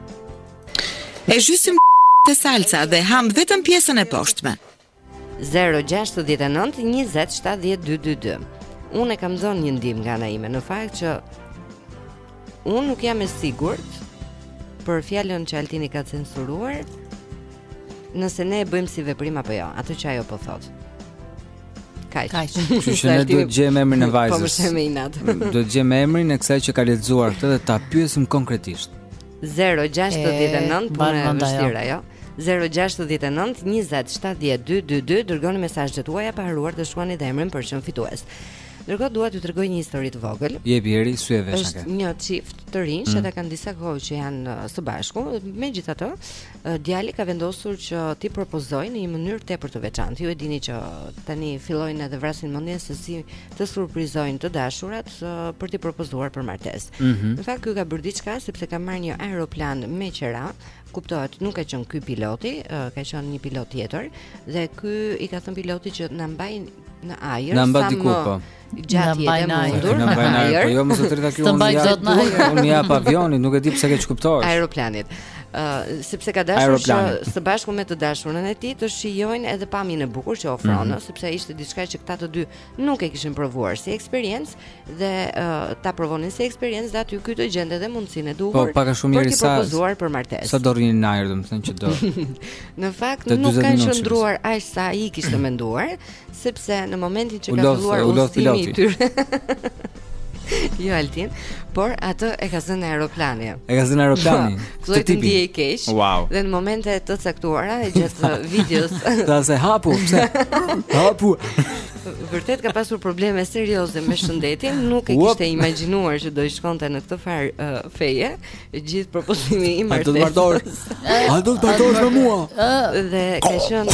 E zhysim te salca dhe ham vetëm pjesën e poshtme. 069 20 70 222 Unë e kam dhënë një ndihmë nga ana ime Në fakt që Unë nuk jam e sigurt Për fjalën që Altini ka censuruar Nëse ne e bëjmë si veprim apo jo Atë që ajo po thotë Kaq. Kështu që ne duhet të gjejmë emrin e vajzës. Po më sheh me inat. Duhet të gjejmë emrin e kësaj që ka lexuar këtë dhe ta pyesim konkretisht. 069 po më vështirë ajo. 069 20 70 222 dërgoni mesazhet tuaja pa harruar të shkruani emrin për çdo fitues. Ndërkohë dua t'ju tregoj një histori të vogël. Jepi Eri sy e veshë ke. Është një çift të rinjsh që mm. ata kanë disa kohë që janë uh, së bashku, megjithatë, Djali ka vendosur që t'i propozojë në një mënyrë tepër të veçantë. Ju e dini që tani fillojnë edhe vrasin mendjen se si të surprizojnë të dashurat për t'i propozuar për martesë. Mm -hmm. Në fakt ky ka bërë diçka sepse ka marrë një aeroplan me qera, kuptohet, nuk ka qenë ky piloti, ka qenë një pilot tjetër dhe ky i ka thënë pilotit që na mbaj në ajër sa më gjatë jetës mundur. Në ajër, po jo më së tërta kjo unë ja, unë aeroplanit, nuk e di pse keqkupton. Aeroplanit. Uh, sepse ka dashur që së bashku me të dashurën e tij të shijojnë edhe pamjen e bukur që ofron, mm -hmm. sepse ishte diçka që këta të dy nuk e kishin provuar si eksperiencë dhe uh, ta provonin si eksperiencë dhe aty ky të gjente dhe mundësinë e duhur po, pak a shumë për të propozuar për martesë. Sa do rrinë në ajër, domethënë që do. në fakt, nuk kanë qëndruar aq sa ai kishte menduar, Sepse në momentin që ka filluar udhëtimi i tyre. Jo Altin, por atë e ka zënë aeroplani. E ka zënë aeroplani. Po, filloi të ndihej keq. Wow. Dhe në momente të caktuara gjatë videos. Ta se hapu, pse? Hapu. Vërtet ka pasur probleme serioze me shëndetin, nuk e kishte imagjinuar që do i shkonte në këtë farë uh, feje. E gjithë propozimi i martesës. A do të martohesh? A do të martohesh me mua? Dhe ka qenë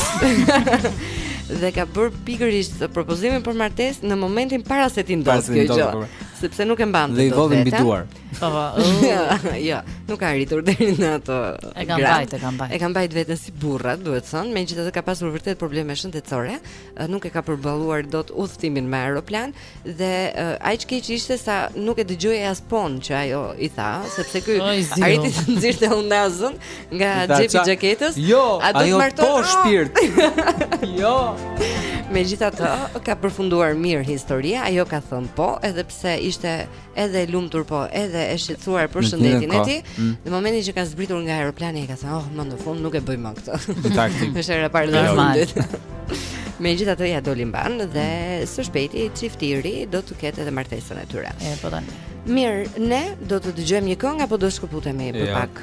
dhe ka bërë pikërisht propozimin për martesë në momentin para se t'i ndodhë kjo gjë, po, po. sepse nuk e mban dot. Dhe i volli mbi duar. Po. Jo, nuk ka arritur deri në atë. E ka mbajt, e ka mbajt. E ka mbajt veten si burrat, duhet thënë, megjithatë ka pasur vërtet probleme shëndetësore, nuk e ka përballuar dot udhëtimin me aeroplan, Dhe uh, aq keq ishte sa nuk e dëgjoi as po-në që ajo i tha, sepse ky arriti të nxirrte unazën nga xhepi i xhaketës. Jo, a do të martohesh po shpirt? jo. Megjithatë, ka përfunduar mirë historia. Ajo ka thënë po, edhe pse ishte edhe e lumtur po, edhe e shqetësuar për shëndetin e tij. Mm. Në momentin që ka zbritur nga aeroplani, ai ka thënë, "Oh, më në fund nuk e bëj më këtë." Është hera e parë normal. Megjithatë ia doli mbanë dhe mm. së shpejti çifti i ri do të ketë edhe martesën e tyre E, po tani. Mirë, ne do të dëgjojmë një këngë apo do shkëputemi për pak?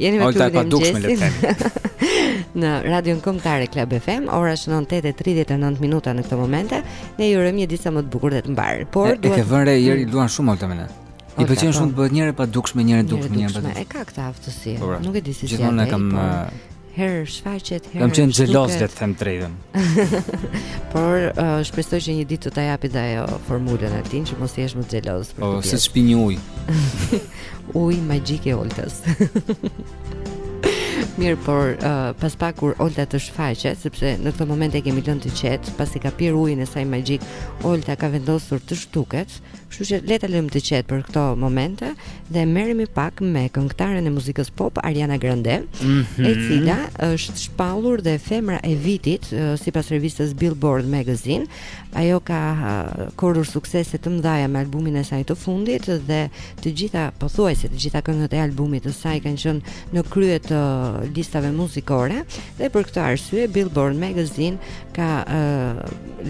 Jeni me klubin e mëngjesit. në Radion Kombëtare Club FM, ora është 9:39 minuta në këtë moment. Ne ju urojmë një ditë sa më të bukur dhe të mbarë. Por e ke vënë re Jeri mm. luan shumë Olta me ne. I pëlqen shumë të bëhet një herë e padukshme, një herë e dukshme, një herë e padukshme. E ka këtë aftësi. Po, pra. Nuk e di si. Gjithmonë e kam herë shfaqet, herë. Kam qenë xheloz le të them të drejtën. Por uh, shpresoj që një ditë të ta japi dhe ajo formulën Altin që mos jesh më xheloz për këtë. Po, siç pi një ujë. Uji magjik i Oltës. Mirë, por uh, pas pak kur Olta të shfaqet, sepse në këto momente e kemi lënë të qetë, pasi ka pirë ujin e saj magjik, Olta ka vendosur të zhduket. Kështu që le ta lëmë të qetë për këto momente dhe merremi pak me këngëtaren e muzikës pop Ariana Grande, mm -hmm. e mhm. cila është shpallur dhe femra e vitit uh, sipas revistës Billboard Magazine. Ajo ka korrur suksese të mëdha me albumin e saj të fundit dhe të gjitha pothuajse të gjitha këngët e albumit të saj kanë qenë në krye të listave muzikore dhe për këtë arsye Billboard Magazine ka uh,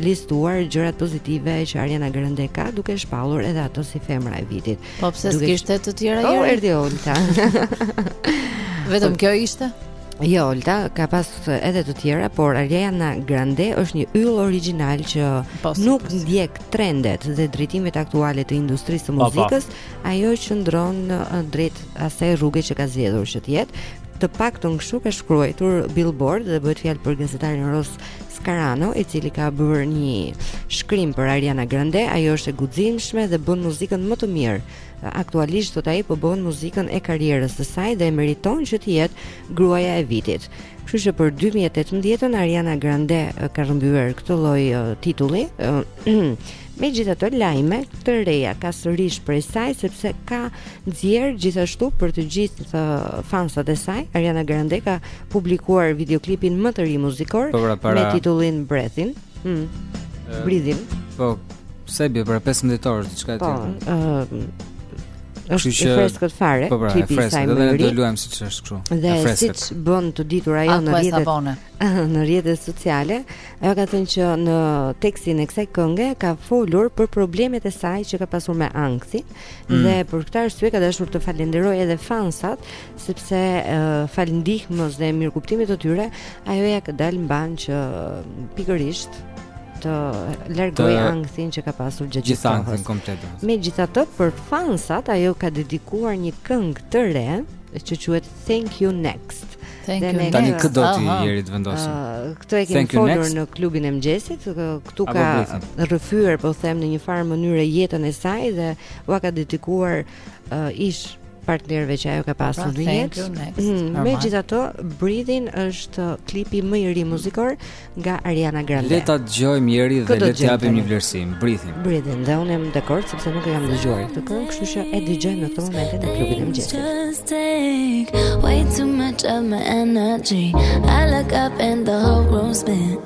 listuar gjërat pozitive që Ariana Grande ka duke shpallur edhe atë si femra e vitit. Po pse duke... s'kishte të tjera? Po erdhi Olta. Vetëm kjo ishte? Jo, Olta, ka pas edhe të tjera, por Ariana Grande është një yll origjinal që po, nuk po, ndjek trendet dhe drejtimet aktuale të industrisë së muzikës, pa, pa. ajo qëndron drejt asaj rruge që ka zgjedhur që të jetë. Të paktën kështu ka shkruajtur Billboard dhe bëhet fjalë për gazetarin Ross Scarano, i cili ka bërë një shkrim për Ariana Grande, ajo është e guximshme dhe bën muzikën më të mirë Aktualisht thotë ai po bën muzikën e karrierës së saj dhe e meriton që të jetë gruaja e vitit. Kështu që për 2018-ën Ariana Grande ka rrëmbyer këtë lloj titulli. Megjithatë lajme të reja ka sërish prej saj sepse ka nxjerrë gjithashtu për të gjithë fansat e saj. Ariana Grande ka publikuar videoklipin më të ri muzikor po, pra, me titullin Breathin. Mm. Zbridhim. Po, pse bie për 15 orë diçka e po, tillë. Po, ëh është që, freskët fare, po pra, klipi i saj më i ri. Do luajmë siç është kështu. Dhe siç bën të ditur ajo në rrjetet në rrjetet sociale, ajo ka thënë që në tekstin e kësaj kënge ka folur për problemet e saj që ka pasur me ankthin mm. dhe për këtë arsye ka dashur të falenderojë edhe fansat sepse falë ndihmës dhe mirëkuptimit të tyre, ajo ia ka dalë mbanë që pikërisht të largojë ankthin që ka pasur gjatë gjithë ankthin komplet. Megjithatë, për fansat ajo ka dedikuar një këngë të re që quhet Thank You Next. Thank you. Ne, Tani këtë do ti jeri të vendosim. Uh, këtë e kemi folur në klubin e mëngjesit, këtu ka rrëfyer, po them në një farë mënyre jetën e saj dhe ua ka dedikuar uh, uh, ish partnerëve që ajo ka pasur në jetë. Mm, megjithatë, Breathin është klipi më i ri muzikor nga Ariana Grande. Le ta dëgjojmë ieri dhe le të japim një vlerësim. Breathin. Breathin, dhe unë jam dakord sepse nuk e kam dëgjuar këtë këngë, kështu që e dëgjojmë në këtë moment në klubin e mëngjesit. Way too much of my energy. I look up and the whole room's spinning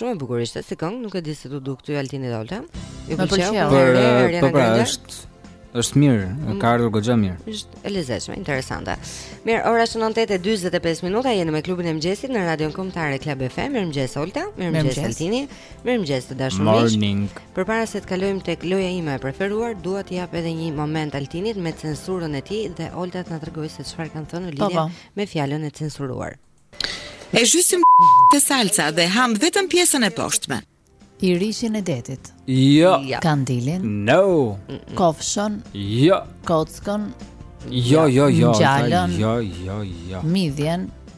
Shumë e bukur ishte si këngë, nuk e di si t'u duk ty Altin dhe Olta. Ju pëlqeu? Po, po, pra, është është mirë, mm. ka ardhur goxha mirë. Është e lezetshme, interesante. Mirë, ora është 9:45 minuta, jeni me klubin e mëngjesit në Radion Kombëtare Club FM. Mirëmëngjes Olta, mirëmëngjes Altini. Mirëmëngjes të dashur miq. Morning. Përpara se të kalojmë tek loja ime e preferuar, dua të jap edhe një moment Altinit me censurën e tij dhe Olta të na tregojë se çfarë kanë thënë në po, lidhje po. me fjalën e censuruar. E zhysim te salca dhe hamë vetëm pjesën e poshtme. Iriqin e detit. Jo. Ja. Kandilin. No. Kofshën. Jo. Kockën. Jo, jo, jo. Ngjalën. Jo, jo, jo. Midhjen.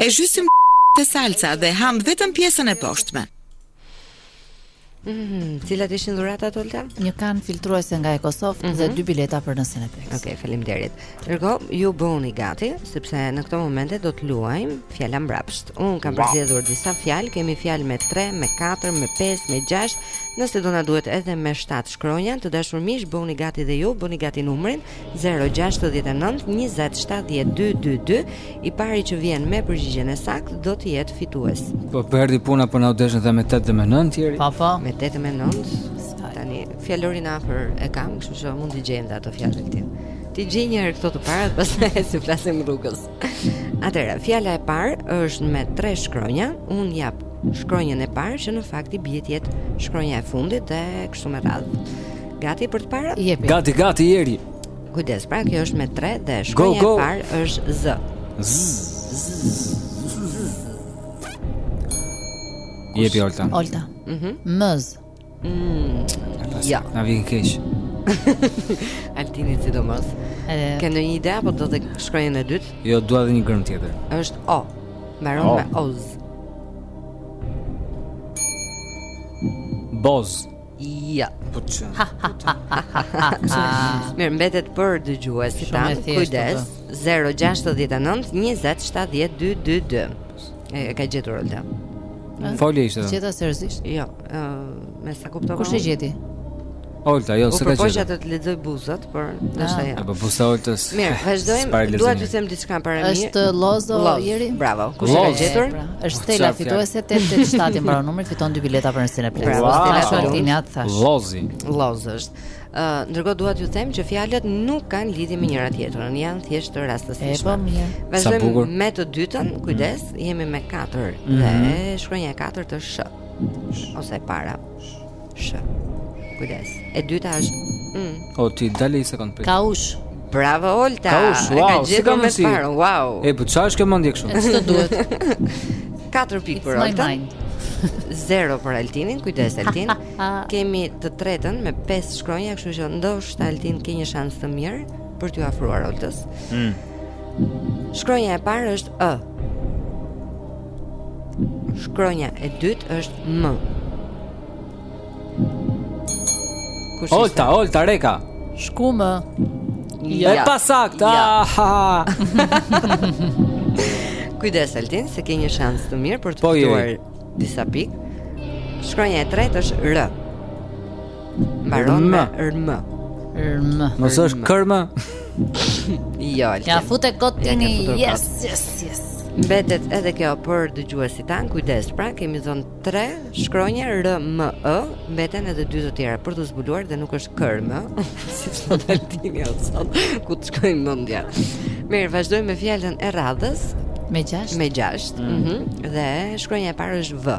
E zhysim te salca dhe hamë vetëm pjesën e poshtme. Mm, cilat ishin dhuratat Olta? Një kanë filtruese nga EcoSoft mm -hmm. dhe mhm. dy bileta për në Cineplex. Okej, okay, faleminderit. Ndërkohë ju bëhuni gati, sepse në këto momente do të luajmë fjala mbrapsht. Unë kam përzgjedhur disa fjalë, kemi fjalë me 3, me 4, me 5, me 6. Nëse do na duhet edhe me 7 shkronja, të dashur miq, bëhuni gati dhe ju, bëni gati numrin Zero gjashtëdhjetë e nëntë njëzet shtatëdhjetë dy dy dy i pari që vjen me përgjigjen e saktë do të jetë fitues. Po për çdo punë po na u deshën dhe me 8 dhe me 9 Jeri. Po po. Me 8 dhe me 9. Tani fjalorin afër e kam, kështu që mund të gjejmë ato fjalë këtu. Ti gjej një herë këto të para, pastaj flasim rrugës. Atëra, fjala e parë është me 3 shkronja, unë jap shkronjën e parë që në fakt i bie të jetë shkronja e fundit dhe kështu me radhë. Gati për të parën? Jepi. Gati, gati Jeri. Kujdes, pra kjo është me 3 dhe shkronja e parë është Z. Z. Jepi Olta. Olta. Mhm. Mëz. Mm. Ja. Na vjen keq. Altini ti do mos. Ke ndonjë ide apo do shkronjën e dytë? Jo, dua edhe një gërmë tjetër. Është O. Mbaron me Oz. Boz. Ja. Po çu. Mirë, mbetet për dëgjuesit tanë. Kujdes. 069 20 70 222. E ka gjetur Olta. Folje ishte. E gjeta seriozisht? Jo, ë, me sa kuptova. Kush e gjeti? Olta, jo, s'ka gjë. Po po të lexoj buzët, por ndoshta ja. Po buza Oltës. Mirë, vazhdojmë. Dua të them diçka para mirë. Është Loz, Loz. Jeri. Bravo. Kush e ka gjetur? Është Stela fituese 887 i mbaron numri fiton dy bileta për në Cineplex. Bravo Stela, çfarë ti ja thash? Loz. Loz është. Ë, ndërkohë dua t'ju them që fjalët nuk kanë lidhje me njëra tjetrën, janë thjesht të rastësishme. Po mirë. Vazhdojmë me të dytën, kujdes, mm. jemi me 4 mm -hmm. dhe shkronja e katërt është sh. Ose e para. Sh. Kujdes. E dyta është mm. O ti dale një sekond prit. Kaush. Bravo Olta. Kaush, wow, e ka gjetur me si. parë. Wow. E po çfarë është kjo mendje kështu? Ç'të duhet? 4 pikë për Oltën. 0 për Altinin. Kujdes Altin. Kemi të tretën me 5 shkronja, kështu që ndoshta Altin ke një shans të mirë për t'iu afruar Oltës. Mm. Shkronja e parë është ë. Shkronja e dytë është M. Kush Olta, ishte? Olta Reka. Shkumë. Jo. E pasaktë. Jo. Ah, Kujdes Altin se ke një shans të mirë për të fituar disa pikë. Shkronja e tretë është R. Mbaron me rm. Rm. Mos është kërmë? Jo, Altin. Ia fute kot, Altin. Yes, yes, yes. Mbetet edhe kjo për dëgjuesit tanë, kujdes. Pra kemi dhënë 3 shkronja R M E, mbeten edhe dy të tjera për t'u zbuluar dhe nuk është kërmë, siç thotë Altini sot, ku të shkon mendja. Mirë, vazhdojmë me fjalën e radhës me 6. Me 6. Mhm. Mm -hmm. Dhe shkronja e parë është V.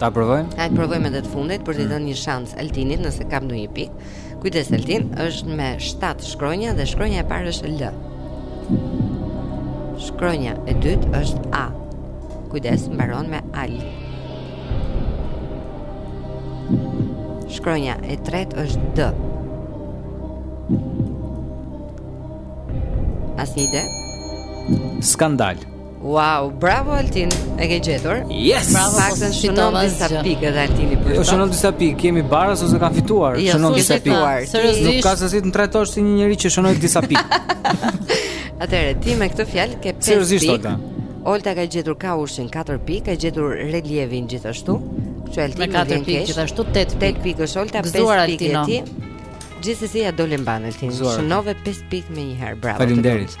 Ta provojmë? Hajde provojmë edhe të fundit për t'i dhënë një shans Altinit nëse kap ndonjë pikë. Kujdes Altin, është me 7 shkronja dhe shkronja e parë është L. Shkronja e dytë është A. Kujdes, mbaron me Al. Shkronja e tretë është D. Asnjë ide? Skandal. Wow, bravo Altin, e ke gjetur. Yes. Bravo, shënon disa pikë edhe Altini për sot. Shënon disa pikë, kemi baraz ose ka fituar? Jo, shënon disa pikë. Seriozisht. Nuk ka se si të trajtosh si njerëz që shënon disa pikë. Atëherë ti me këtë fjalë ke 5 pikë. Seriozisht Olta. Olta ka gjetur kaushin 4 pikë, ka gjetur relievin gjithashtu. Që është me 4 pikë gjithashtu 8 pikë. 8 pikë është Olta, 5 pikë je ti. Gjithsesi ia dole mbanë Altin. Shënove 5 pikë menjëherë, bravo. Faleminderit.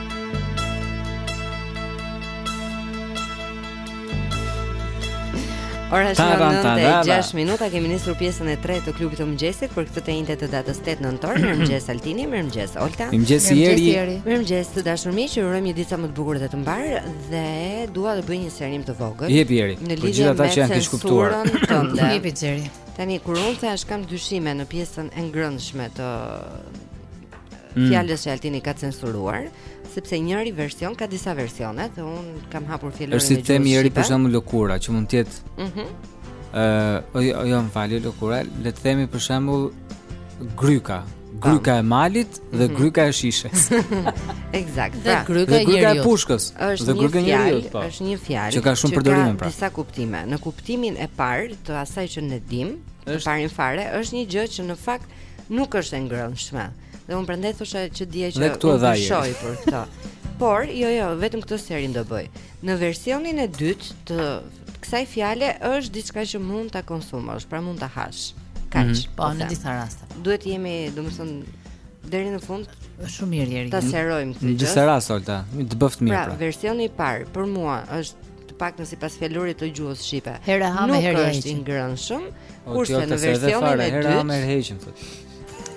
Ora është 9:06 minuta, kemi nisur pjesën e tretë të klubit të mëngjesit për këtë të enjte të datës 8 nëntor. Mirëmëngjes Altini, mirëmëngjes Olta. Mirëmëngjes Eri. Mirëmëngjes të dashur miq, ju urojmë një ditë sa më të bukur dhe të mbarë dhe dua të bëj një sqarim të vogël. Jepi Eri. Në lidhje me ata që janë keqkuptuar. Jepi Eri. Tani kur unë thashë kam dyshime në pjesën e ngrënshme të mm. fjalës që Altini ka censuruar, sepse njëri version ka disa versione dhe unë kam hapur fjalorin e gjuhës. Është si të themi njëri për shembull lëkura, që mund të jetë. Mhm. Ëh, jo, jo, më fal lëkura, le të themi për shembull gryka. Gryka e malit dhe mhm. gryka e shishes. Ekzakt. Dhe pra, gryka e njeriut. Dhe gryka e pushkës. Dhe gryka e njeriut, po. Është një fjalë që ka shumë përdorime pra. Disa kuptime. Në kuptimin e parë të asaj që ne dimë, të parin fare, është një gjë që në fakt Nuk është e ngrënshme. Dhe unë prandaj thosha që dje që u dëshoj për këtë. Por, jo, jo, vetëm këtë serin do bëj. Në versionin e dytë të kësaj fjale është diçka që mund ta konsumosh, pra mund ta hash. Kaç? Mm -hmm. Po, në disa raste. Duhet të jemi, domethënë, deri në fund është shumë mirë Eri. Ta serojmë këtë gjë. Në disa raste, Olta, të bëft mirë. Pra, pra, versioni i parë për mua është të paktën sipas fjalorit të gjuhës shqipe. Herë ha me herë është i ngrënshëm, kurse në versionin e dytë. Herë ha me herë heqim thotë.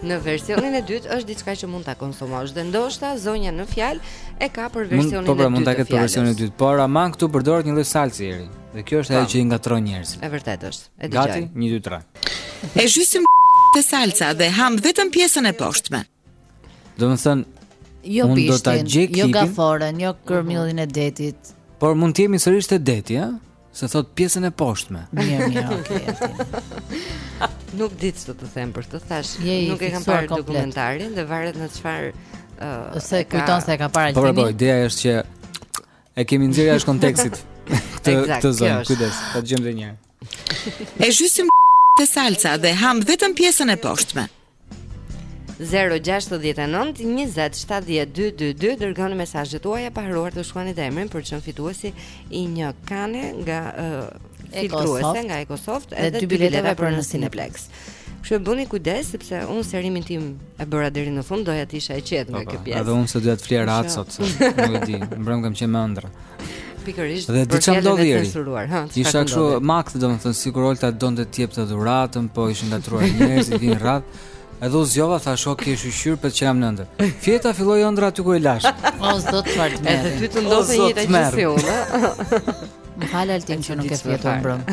Në versionin e dytë është diçka që mund ta konsumosh dhe ndoshta zonja në fjalë e ka për versionin e dytë. Po pra mund ta ketë për versionin e dytë, por ama këtu përdoret një lloj salce Eri. Dhe kjo është ajo po. që i ngatërron njerëzit. E vërtetë është. E dëgjoj. Gati 1 2 3. E zhysim te salca dhe ham vetëm pjesën e poshtme. Domethënë jo unë do ta gjej jo klipin. Jo gaforen, jo kërmillin e detit. Por mund të jemi sërish te deti, ë? Se thotë pjesën e poshtme. Mirë, mirë, okay. nuk di ç'të të them për këtë, thashë, nuk e kam parë dokumentarin dhe varet në çfarë uh, se ka... kujton se e ka parë Altini. Po, po, ideja është që e kemi nxjerrë jashtë kontekstit. Këtë këtë zonjë, kujdes, ta dëgjojmë edhe një herë. E zhysim te salca dhe ham vetëm pjesën e poshtme. 0-6-19-27-12-22 Dërgoni mesazhet tuaja pa harruar të shkruani emrin për të qenë fituesi i një kane nga uh, filtruese nga Ecosoft edhe dy bileteve për në Cineplex. Kështu e bëni kujdes sepse unë serimin tim e bëra deri në fund, doja të isha e qetë nga po, kjo po. pjesë. Edhe unë s'do të flija rehat sot, nuk e di. Mbrëm kam qenë me ëndrra. Pikërisht. Dhe e di çfarë ndodhi Eri. Isha kështu makth, domethënë sikur Olta donte të jepte dhuratën, po ishin ngatërruar njerëz, i vin rrat. Edhe u zgjova thashë ok shyqyr po që jam në ëndërr. Fjeta filloi ëndrra aty ku e lashë. O zot çfarë tmerr. Edhe ty të ndodhte e njëjta gjë si unë. Më fal Altin që nuk ke fjetur mbrëm.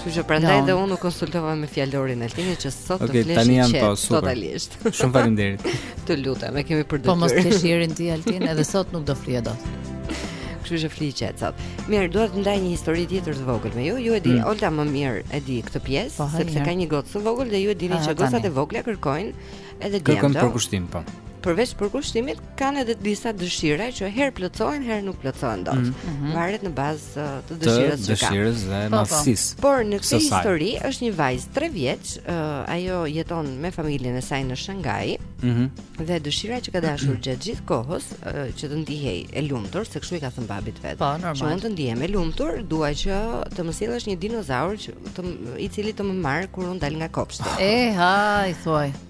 Kështu që prandaj dhe unë u konsultova me fjalorin Altin që sot të flesh i qetë totalisht. Shumë faleminderit. Të lutem, e kemi për detyrë. Po mos ta sqaroja ty Altin, edhe sot nuk do flije dot. Kështu që fli i qetë sot. Mirë, dua të ndaj një histori tjetër të vogël me ju. Ju e dini, mm. Olta më mirë e di këtë pjesë, po, sepse ka një gocë të vogël dhe ju e dini që gocat e vogla kërkojnë edhe djemtë. Kërkojnë përkushtim, po. Përveç përkushtimit, kanë edhe disa dëshira që herë plotësohen, herë nuk plotësohen dot. Mm -hmm. Varet në bazë të dëshirës që ka. Dëshirës dhe po, po. madhësisë. Por në këtë histori është një vajzë 3 vjeç, uh, ajo jeton me familjen e saj në Shanghai. Mm -hmm. Dhe dëshira që ka dashur mm -hmm. gjatë gjithë kohës uh, që të ndihej e lumtur, se kështu i ka thënë babit vet. Po, normal. Që mund të ndihem e lumtur, dua që të më sjellësh një dinozaur që të, i cili të më marrë kur unë dal nga kopshti. E ha, i thuaj.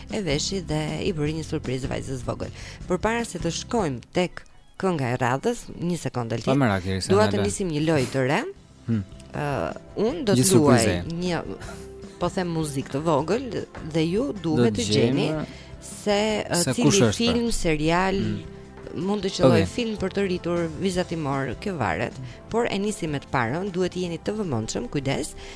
e veshi dhe i bëri një surprizë vajzës së vogël. Përpara se të shkojmë tek kënga e radhës, një sekondë Altin. Po, dua të nisim një lojë të re. Hmm. Uh, unë do të luaj një po them muzikë të vogël dhe ju duhet të gjeni se, uh, se cili film, serial hmm. mund të qëllojë okay. film për të rritur vizatimor, kjo varet. Por e nisim me të parën, duhet të jeni të vëmendshëm, kujdes.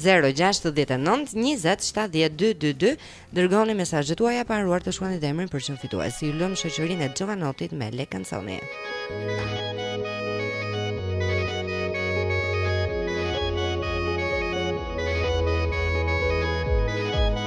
Zero gjashtëdhjetë e nëntë njëzet shtatëdhjetë dy dy dy dërgoni mesazhet tuaja pa harruar të shkruani dhe emrin për çdo fitues. Ju lëmë në shoqërinë e Jovanottit me Le Canzoni.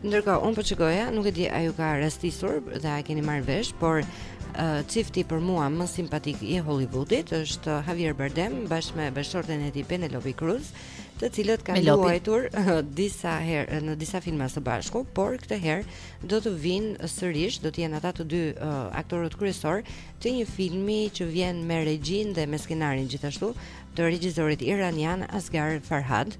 Ndërkohë, unë po shikoja, nuk e di a ju ka rastisur dhe a e keni marrë vesh, por uh, çifti për mua më simpatik i Hollywoodit është Javier Bardem bashkë me bashkëshorten e tij Penelope Cruz, të cilët kanë luajtur uh, disa herë në disa filma së bashku, por këtë herë do të vijnë sërish, do të jenë ata të dy uh, aktorët kryesor të një filmi që vjen me regjinë dhe me skenarin gjithashtu, të regjisorit iranian Asghar Farhadi,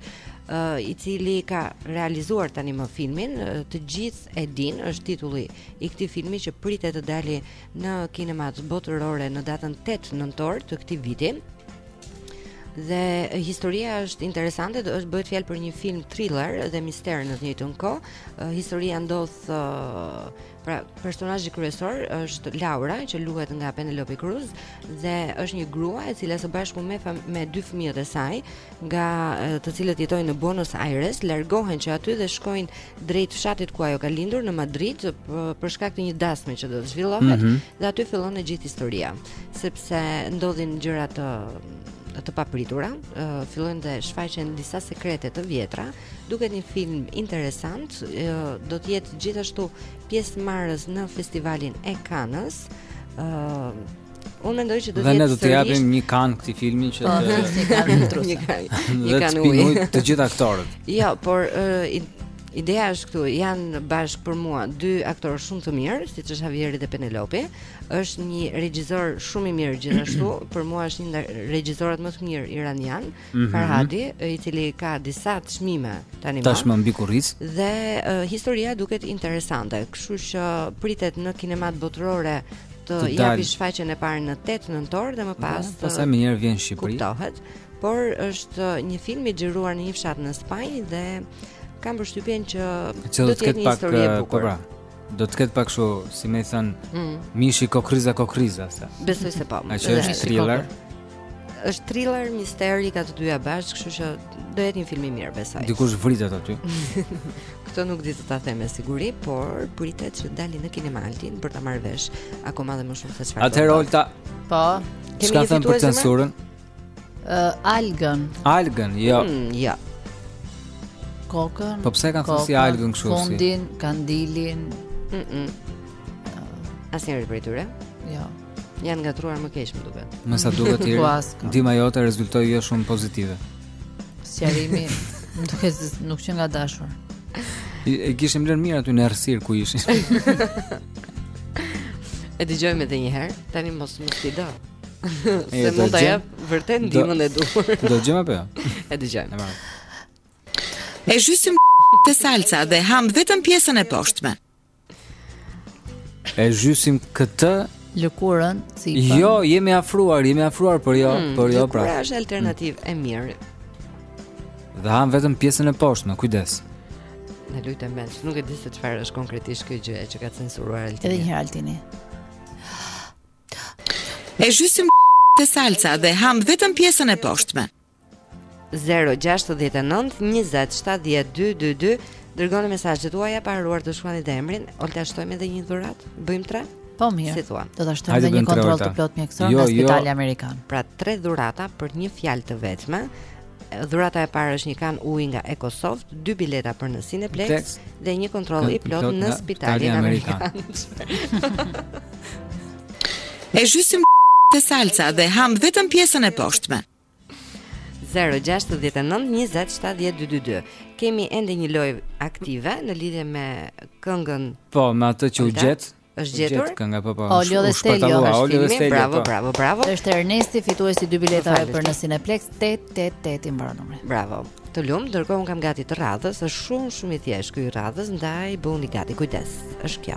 uh, i cili ka realizuar tani më filmin, uh, të gjithë e dinë, është titulli i këtij filmi që pritet të dalë në kinemat botërore në datën 8 nëntor të këtij viti. Dhe historia është interesante, domethënë bëhet fjalë për një film thriller dhe mister në të njëjtën kohë. Uh, historia ndodh uh, Pra, personazhi kryesor është Laura, që luhet nga Penelope Cruz dhe është një grua e cila së bashku me me dy fëmijët e saj, me të cilët jetojnë në Buenos Aires, largohen që aty dhe shkojnë drejt fshatit ku ajo ka lindur në Madrid për shkak të një dasme që do të zhvillohet mm -hmm. dhe aty fillon e gjithë historia, sepse ndodhin gjëra të të papritura, uh, fillojnë dhe shfaqen disa sekrete të vjetra Duket një film interesant, do të jetë gjithashtu pjesëmarrës në festivalin e Kanës. ë uh, Unë mendoj që do të jetë. Ne do të japim një kan këtij filmi që po, të një kan trus. Një kan. Një kan ujë. Të gjithë aktorët. Jo, por Ideja është këtu, janë bashkë për mua dy aktorë shumë të mirë, siç është Javieri dhe Penelope, është një regjizor shumë i mirë gjithashtu, për mua është një nga regjizorët më të mirë iranianë, mhm. Farhadi, mm -hmm. i cili ka disa çmime tani më. Tashmë mbi kurriz. Dhe uh, historia duket interesante, kështu që pritet në kinemat botërore të, të japë shfaqjen e parë në 8 nëntor dhe më pas. Pastaj menjëherë vjen në Shqipëri. Kuptohet. Por është një film i xhiruar në një fshat në Spanjë dhe kam përshtypjen që do të jetë një histori e bukur. Po pra do të ketë pak kështu, si me thënë, mm. mishi kokrriza kokrriza sa. Besoj se po. Ai është thriller. Është thriller, mister, i ka të dyja bashkë, kështu që do jetë një film i mirë besoj. Dikush vritet aty. Këtë nuk di të ta them me siguri, por pritet që të dali në kinema Altin për ta marrë vesh akoma dhe më shumë se çfarë. Atëherë Olta. Po. Kemi një fitues për censurën. Uh, Algën. Algën, jo. Mm, jo. Kokën. Po pse kanë thënë si Altin kështu si? Fundin, kandilin. Mhm. -mm. Uh, Asnjëri prej tyre? Jo. Ja. Janë ngatërruar më keq më duket. Më sa duket, ndihma jote rezultoi jo shumë pozitive. Sqarimi, më duket se nuk qenka dashur. E kishim lënë mirë aty në errësirë ku ishin. e dëgjojmë edhe një herë. Tani mos më sfido. Se mund ta jap vërtet ndihmën e duhur. Do dëgjojmë apo jo? E dëgjojmë. E zhysim te salca dhe hamë vetëm pjesën e poshtme. E zhysim këtë lëkurën si po. Jo, jemi afruar, jemi afruar, por jo, hmm, por jo pra. Lëkura është alternativë hmm. e mirë. Dhe hamë vetëm pjesën e poshtme, kujdes. Na luajte mendsh, nuk e di se çfarë është konkretisht kjo gjë që ka censuruar Altini. Edhe një herë Altini. E zhysim te salca dhe hamë vetëm pjesën e poshtme. 0-69-20-70-222 Dërgoni mesazhet tuaja pa harruar të shkruani dhe emrin Olta, shtojmë edhe një dhuratë Bëjmë tre? Po mirë. Si thua? Do ta shtojmë një kontroll të plotë mjekësor jo, nga jo. Spitali jo. Amerikan. Pra tre dhurata për një fjalë të vetme. Dhurata e parë është një kanë uji nga EcoSoft, dy bileta për në Cineplex TEG, dhe një kontroll i plotë në Spitalin Amerikan. e zhysim te salca dhe hamë vetëm pjesën e poshtme. 0-69-20-70-222 Kemi ende një lojë aktive në lidhje me këngën Po, me atë që u gjet është gjetur kënga po po Olio dhe Stelio është filmi bravo po. bravo bravo është Ernesti fituesi i dy biletave për në Cineplex 888 i mbaron numri bravo të lumtë ndërkohë unë kam gati të radhës është shumë shumë i thjeshtë ky i radhës ndaj bëhuni gati kujdes është kjo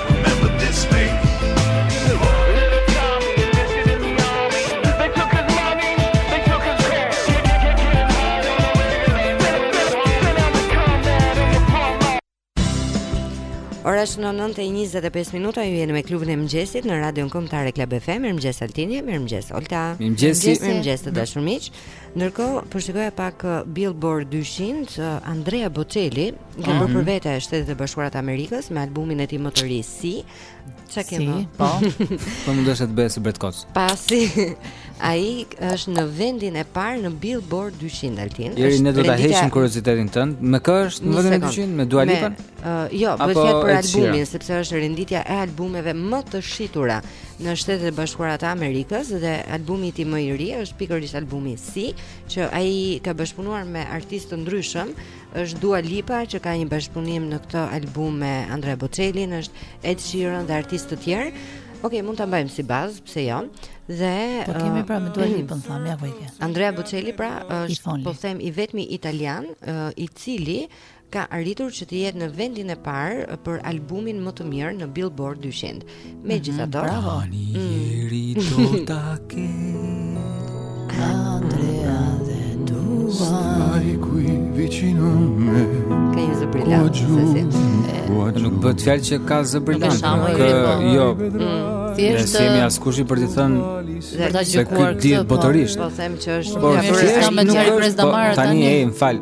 Ora është 9 e 25 minuta, ju jeni me klubin e mëngjesit në Radion Kombëtare Club FM. Mirëmëngjes Altini, mirëmëngjes Olta. Mirëmëngjes, mirëmëngjes të dashur miq. Ndërkohë, po shikoja pak uh, Billboard 200, uh, Andrea Bocelli ka bërë për vete Shtetet e Bashkuara të Amerikës me albumin e tij më të ri Si. Çka ke më? Po. Po mundesh të bësh bretkocë. Pasi ai është në vendin e parë në Billboard 200 Altin. Jeri ne do ta heqim kuriozitetin tënd. Me kë është në vendin e 200 me Dua Lipa? Uh, jo, bëhet fjalë për albumin sepse është renditja e albumeve më të shitura në Shtetet e Bashkuara të Amerikës dhe albumi i tij më i ri është pikërisht albumi Si, që ai ka bashkëpunuar me artistë të ndryshëm, është Dua Lipa që ka një bashkëpunim në këtë album me Andrea Bocelli, është Ed Sheeran dhe artistë të tjerë. Okej, okay, mund ta mbajmë si bazë, pse jo? Dhe po kemi uh, pra me Dua Lipa, më thamë, ja po i ke. Andrea Bocelli pra është po them i vetmi italian, uh, i cili ka arritur që të jetë në vendin e parë për albumin më të mirë në Billboard 200. Megjithatë, mm -hmm, tani mm. jeri do ta ke. Andrea dhe Duai ku i vicino me. Ka një zë brilant. Nuk bëhet fjalë që ka zë brilant. Jo. Mm. Thjesht jemi eh, askushi për të thënë se ky dihet po, botërisht. Po them që është po, një fjalë pres ta marrë tani. Tani e, më fal.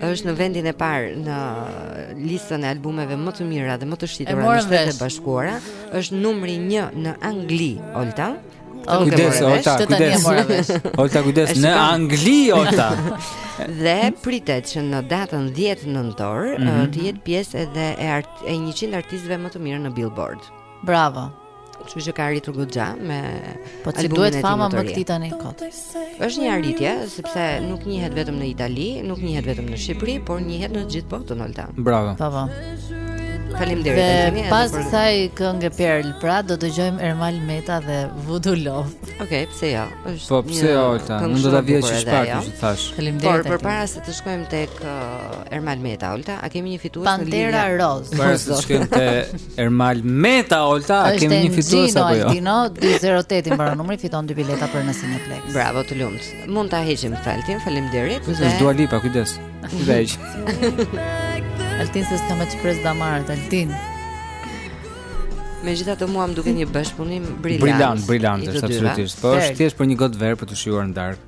Është në vendin e parë në listën e albumeve më të mira dhe më të shitura në Shtetet e Bashkuara, është numri 1 në Angli, Olta. Oh, kujdes, Olta, kujdes. Olta, kujdes, në Angli, Olta. dhe pritet që në datën 10 nëntor mm -hmm. të jetë pjesë edhe e, art e 100 artistëve më të mirë në Billboard. Bravo. Kështu që ka arritur goxha me Po ti duhet t'ia bëm këtij tani kot. Është një arritje sepse nuk njihet vetëm në Itali, nuk njihet vetëm në Shqipëri, por njihet në gjithë botën Olta. Bravo. Po po. Faleminderit. Dhe pas kësaj këngë Perl, pra do të dëgjojmë Ermal Meta dhe Voodoo Love. Okej, okay, pse jo? Është Po pse jo, Olta? Nuk do ta vija që çfarë jo? të thash. Faleminderit. Por përpara se të shkojmë tek uh, Ermal Meta, Olta, a kemi një fitues në linjë? Pantera Roz. Para se të shkojmë te Ermal Meta Olta, a kemi një fitues apo jo? Është Dino, 208 i mbaron numri, fiton dy bileta për në Cineplex. Bravo, të lumtë. Mund ta heqim këtë Altin, faleminderit. Ky është Dua Lipa, kujdes. Veç. Altin se s'ka më ç'pres ta marrë, Altin. Megjithatë mua më duket një bashkëpunim brilant Brilant, brilant, është absolutisht Po është thjesht për një gotë verë për të shijuar në darkë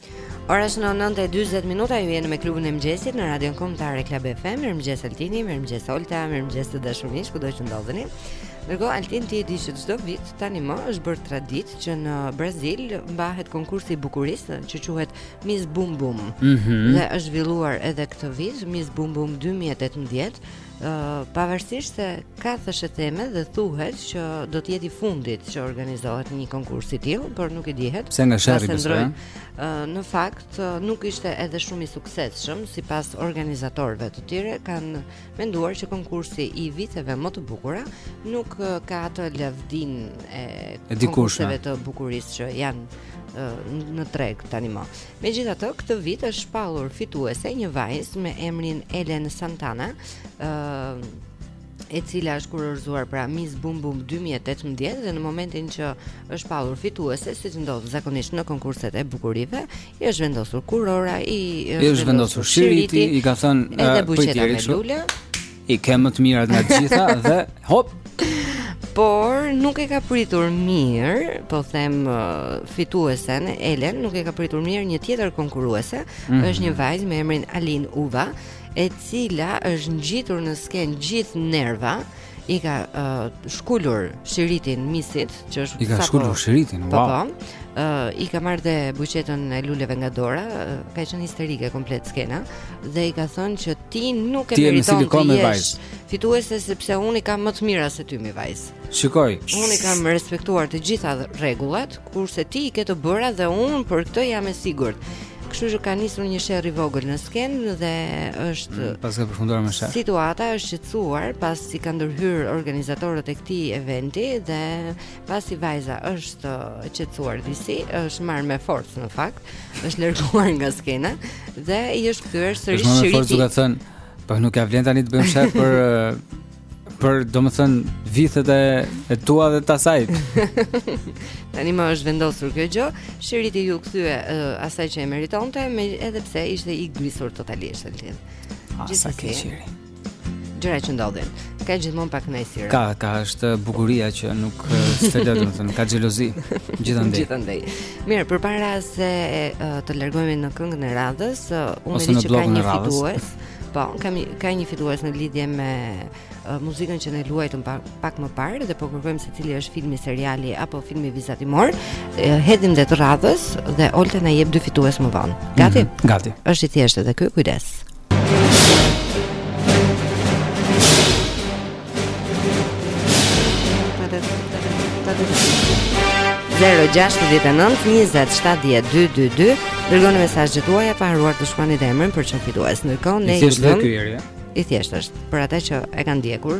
Ora është 9:40 minuta, ju jeni me klubin e mëngjesit në Radion Kombëtar e Club FM. Mirëmëngjes Altini, mirëmëngjes Olta, mirëmëngjes të dashur miq, kudo që ndodheni. Ndërkohë, Altin ti e di që çdo vit tanimë është bërë traditë që në Brazil mbahet konkursi i bukurisë që quhet Miss Bum Bum. Mm -hmm. Dhe është zhvilluar edhe këtë vit Miss Bum Bum 2018 pavarësisht se ka thashetheme dhe thuhet që do të jetë i fundit që organizohet një konkurs i tillë, por nuk i dihet. Pse nga sherri të së? Në fakt nuk ishte edhe shumë i suksesshëm sipas organizatorëve të tyre kanë menduar që konkursi i vitheve më të bukura nuk ka atë lavdinë e, e konkurseve të bukurisë që janë në treg tani më. Megjithatë, këtë vit është shpallur fituese një vajzë me emrin Elen Santana, ë e cila është kurorëzuar pra Miss Boom Boom 2018 dhe në momentin që është shpallur fituese, siç ndodh zakonisht në konkurset e bukurive, i është vendosur kurora, i është vendosur shiriti, i është dhënë edhe buqeta me lule. I ke më të mirat nga të gjitha dhe hop. Por nuk e ka pritur mirë, po them uh, fituesen Elen, nuk e ka pritur mirë një tjetër konkurruese, mm -hmm. është një vajzë me emrin Alin Uva, e cila është ngjitur në skenë gjithë nerva, i ka uh, shkulur shiritin misit që është, i ka shkulur shiritin po, wow. Po, uh, i ka marrë dhe buqetën e luleve nga dora, uh, ka qenë histerike komplet skena dhe i ka thënë që Ti nuk e meriton të jesh fituese sepse unë i kam më të mira se ty mi vajzë. Shikoji. Unë i kam respektuar të gjitha rregullat, kurse ti i ke të bëra dhe unë për këtë jam e sigurt. Kështu që ka nisur një sherr i vogël në skenë dhe është mm, pas ka përfunduar me sherr. Situata është qetësuar pasi kanë ndërhyrë organizatorët e këtij eventi dhe pasi vajza është uh, qetësuar disi, është marrë me forcë në fakt, është larguar nga skena dhe i është kthyer sërish shiriti. Është marrë me forcë duke thënë, po nuk ia vlen tani të bëjmë sherr për uh, për domethënë vithet e e tua dhe të asaj. Tanimë është vendosur kjo gjë, shiriti iu kthye uh, asaj që e meritonte, me, edhe pse ishte i grisur totalisht. Gjithsesi. Sa keq. Gjëra që ndodhin. Ka gjithmonë pak smirë. Ka, ka është bukuria që nuk s'të lë, domethënë, ka xhelozi gjithandej. Gjithandej. Mirë, përpara se të largohemi në këngën e radhës, unë di që ka një fitues. Po, kam ka një fitues në lidhje me uh, muzikën që ne luajtëm pak, pak më parë dhe po kërkonim se cili është filmi, seriali apo filmi vizatimor. Uh, hedhim dhe të radhës dhe Olta na jep dy fitues më vonë. Gati? Mm -hmm, gati. Është i thjeshtë edhe ky, kujdes. Zero gjashtëdhjetë e nëntë, njëzet, shtatëdhjetë, dy, dy, dy Dërgoni mesazhet tuaja pa harruar të shkruani dhe emrin për çdo fitues ndërkohë I thjeshtë dhe kërë, ja I thjeshtë është, për ata që e kanë ndjekur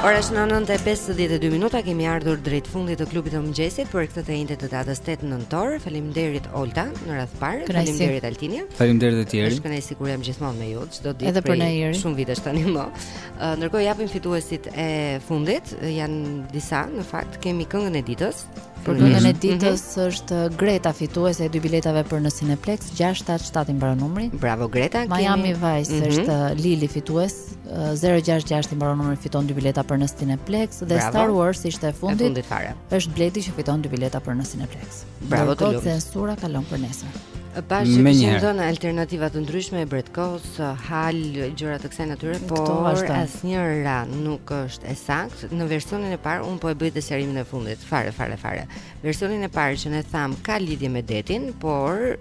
Ora është 9:52 minuta, kemi ardhur drejt fundit të klubit të mëngjesit për këtë të enjte të datës 8 nëntor. Faleminderit Olta në radhë të parë, faleminderit Altin. Faleminderit të tjerë. Është kënaqësi kur jam gjithmonë me ju, çdo ditë. Edhe për ne Jeri. Shumë vitesh tani më. Ndërkohë japim fituesit e fundit, janë disa në fakt. Kemi këngën e ditës. Për modën e ditës është Greta fituese e dy biletave për në Cineplex 677 i mbaron numri. Bravo Greta. Miami Vice është uh, Lili fituese 066 i mbaron numri fiton dy bileta për në Cineplex dhe Bravo. Star Wars ishte e fundit. E fundit fare. Është Bledi që fiton dy bileta për në Cineplex. Bravo të lumtë. Censura kalon për nesër. Pasi që kishim dhënë alternativa të ndryshme e bretkosë, hal gjëra të kësaj natyre, por asnjëra nuk është e saktë, në versionin e parë unë po e bëj sqarimin e fundit, fare fare fare. Versionin e parë që ne thamë ka lidhje me detin, por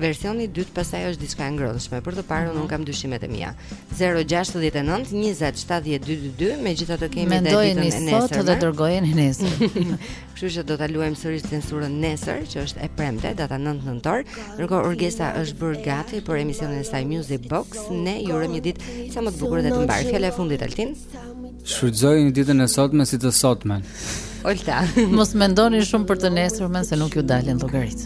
versioni i dytë pastaj është diçka e ngordhshme, për të parën unë kam dyshimet e mia. 069 20 70 222, megjithatë kemi edhe ditën e nesër. Mendojeni sot dhe dërgojeni nesër. Kështu që do ta luajmë sërish censurën nesër, që është e premte, data 9 nëntor. Ndërkohë Orgesa është bërë gati për emisionin e saj Music Box. Ne ju urojmë një ditë sa më të bukur dhe të mbarë. Fjala e fundit Altin. Shfrytëzojeni ditën e sotme si të sotmen. Olta, mos mendoni shumë për të nesërmen se nuk ju dalin llogaritë.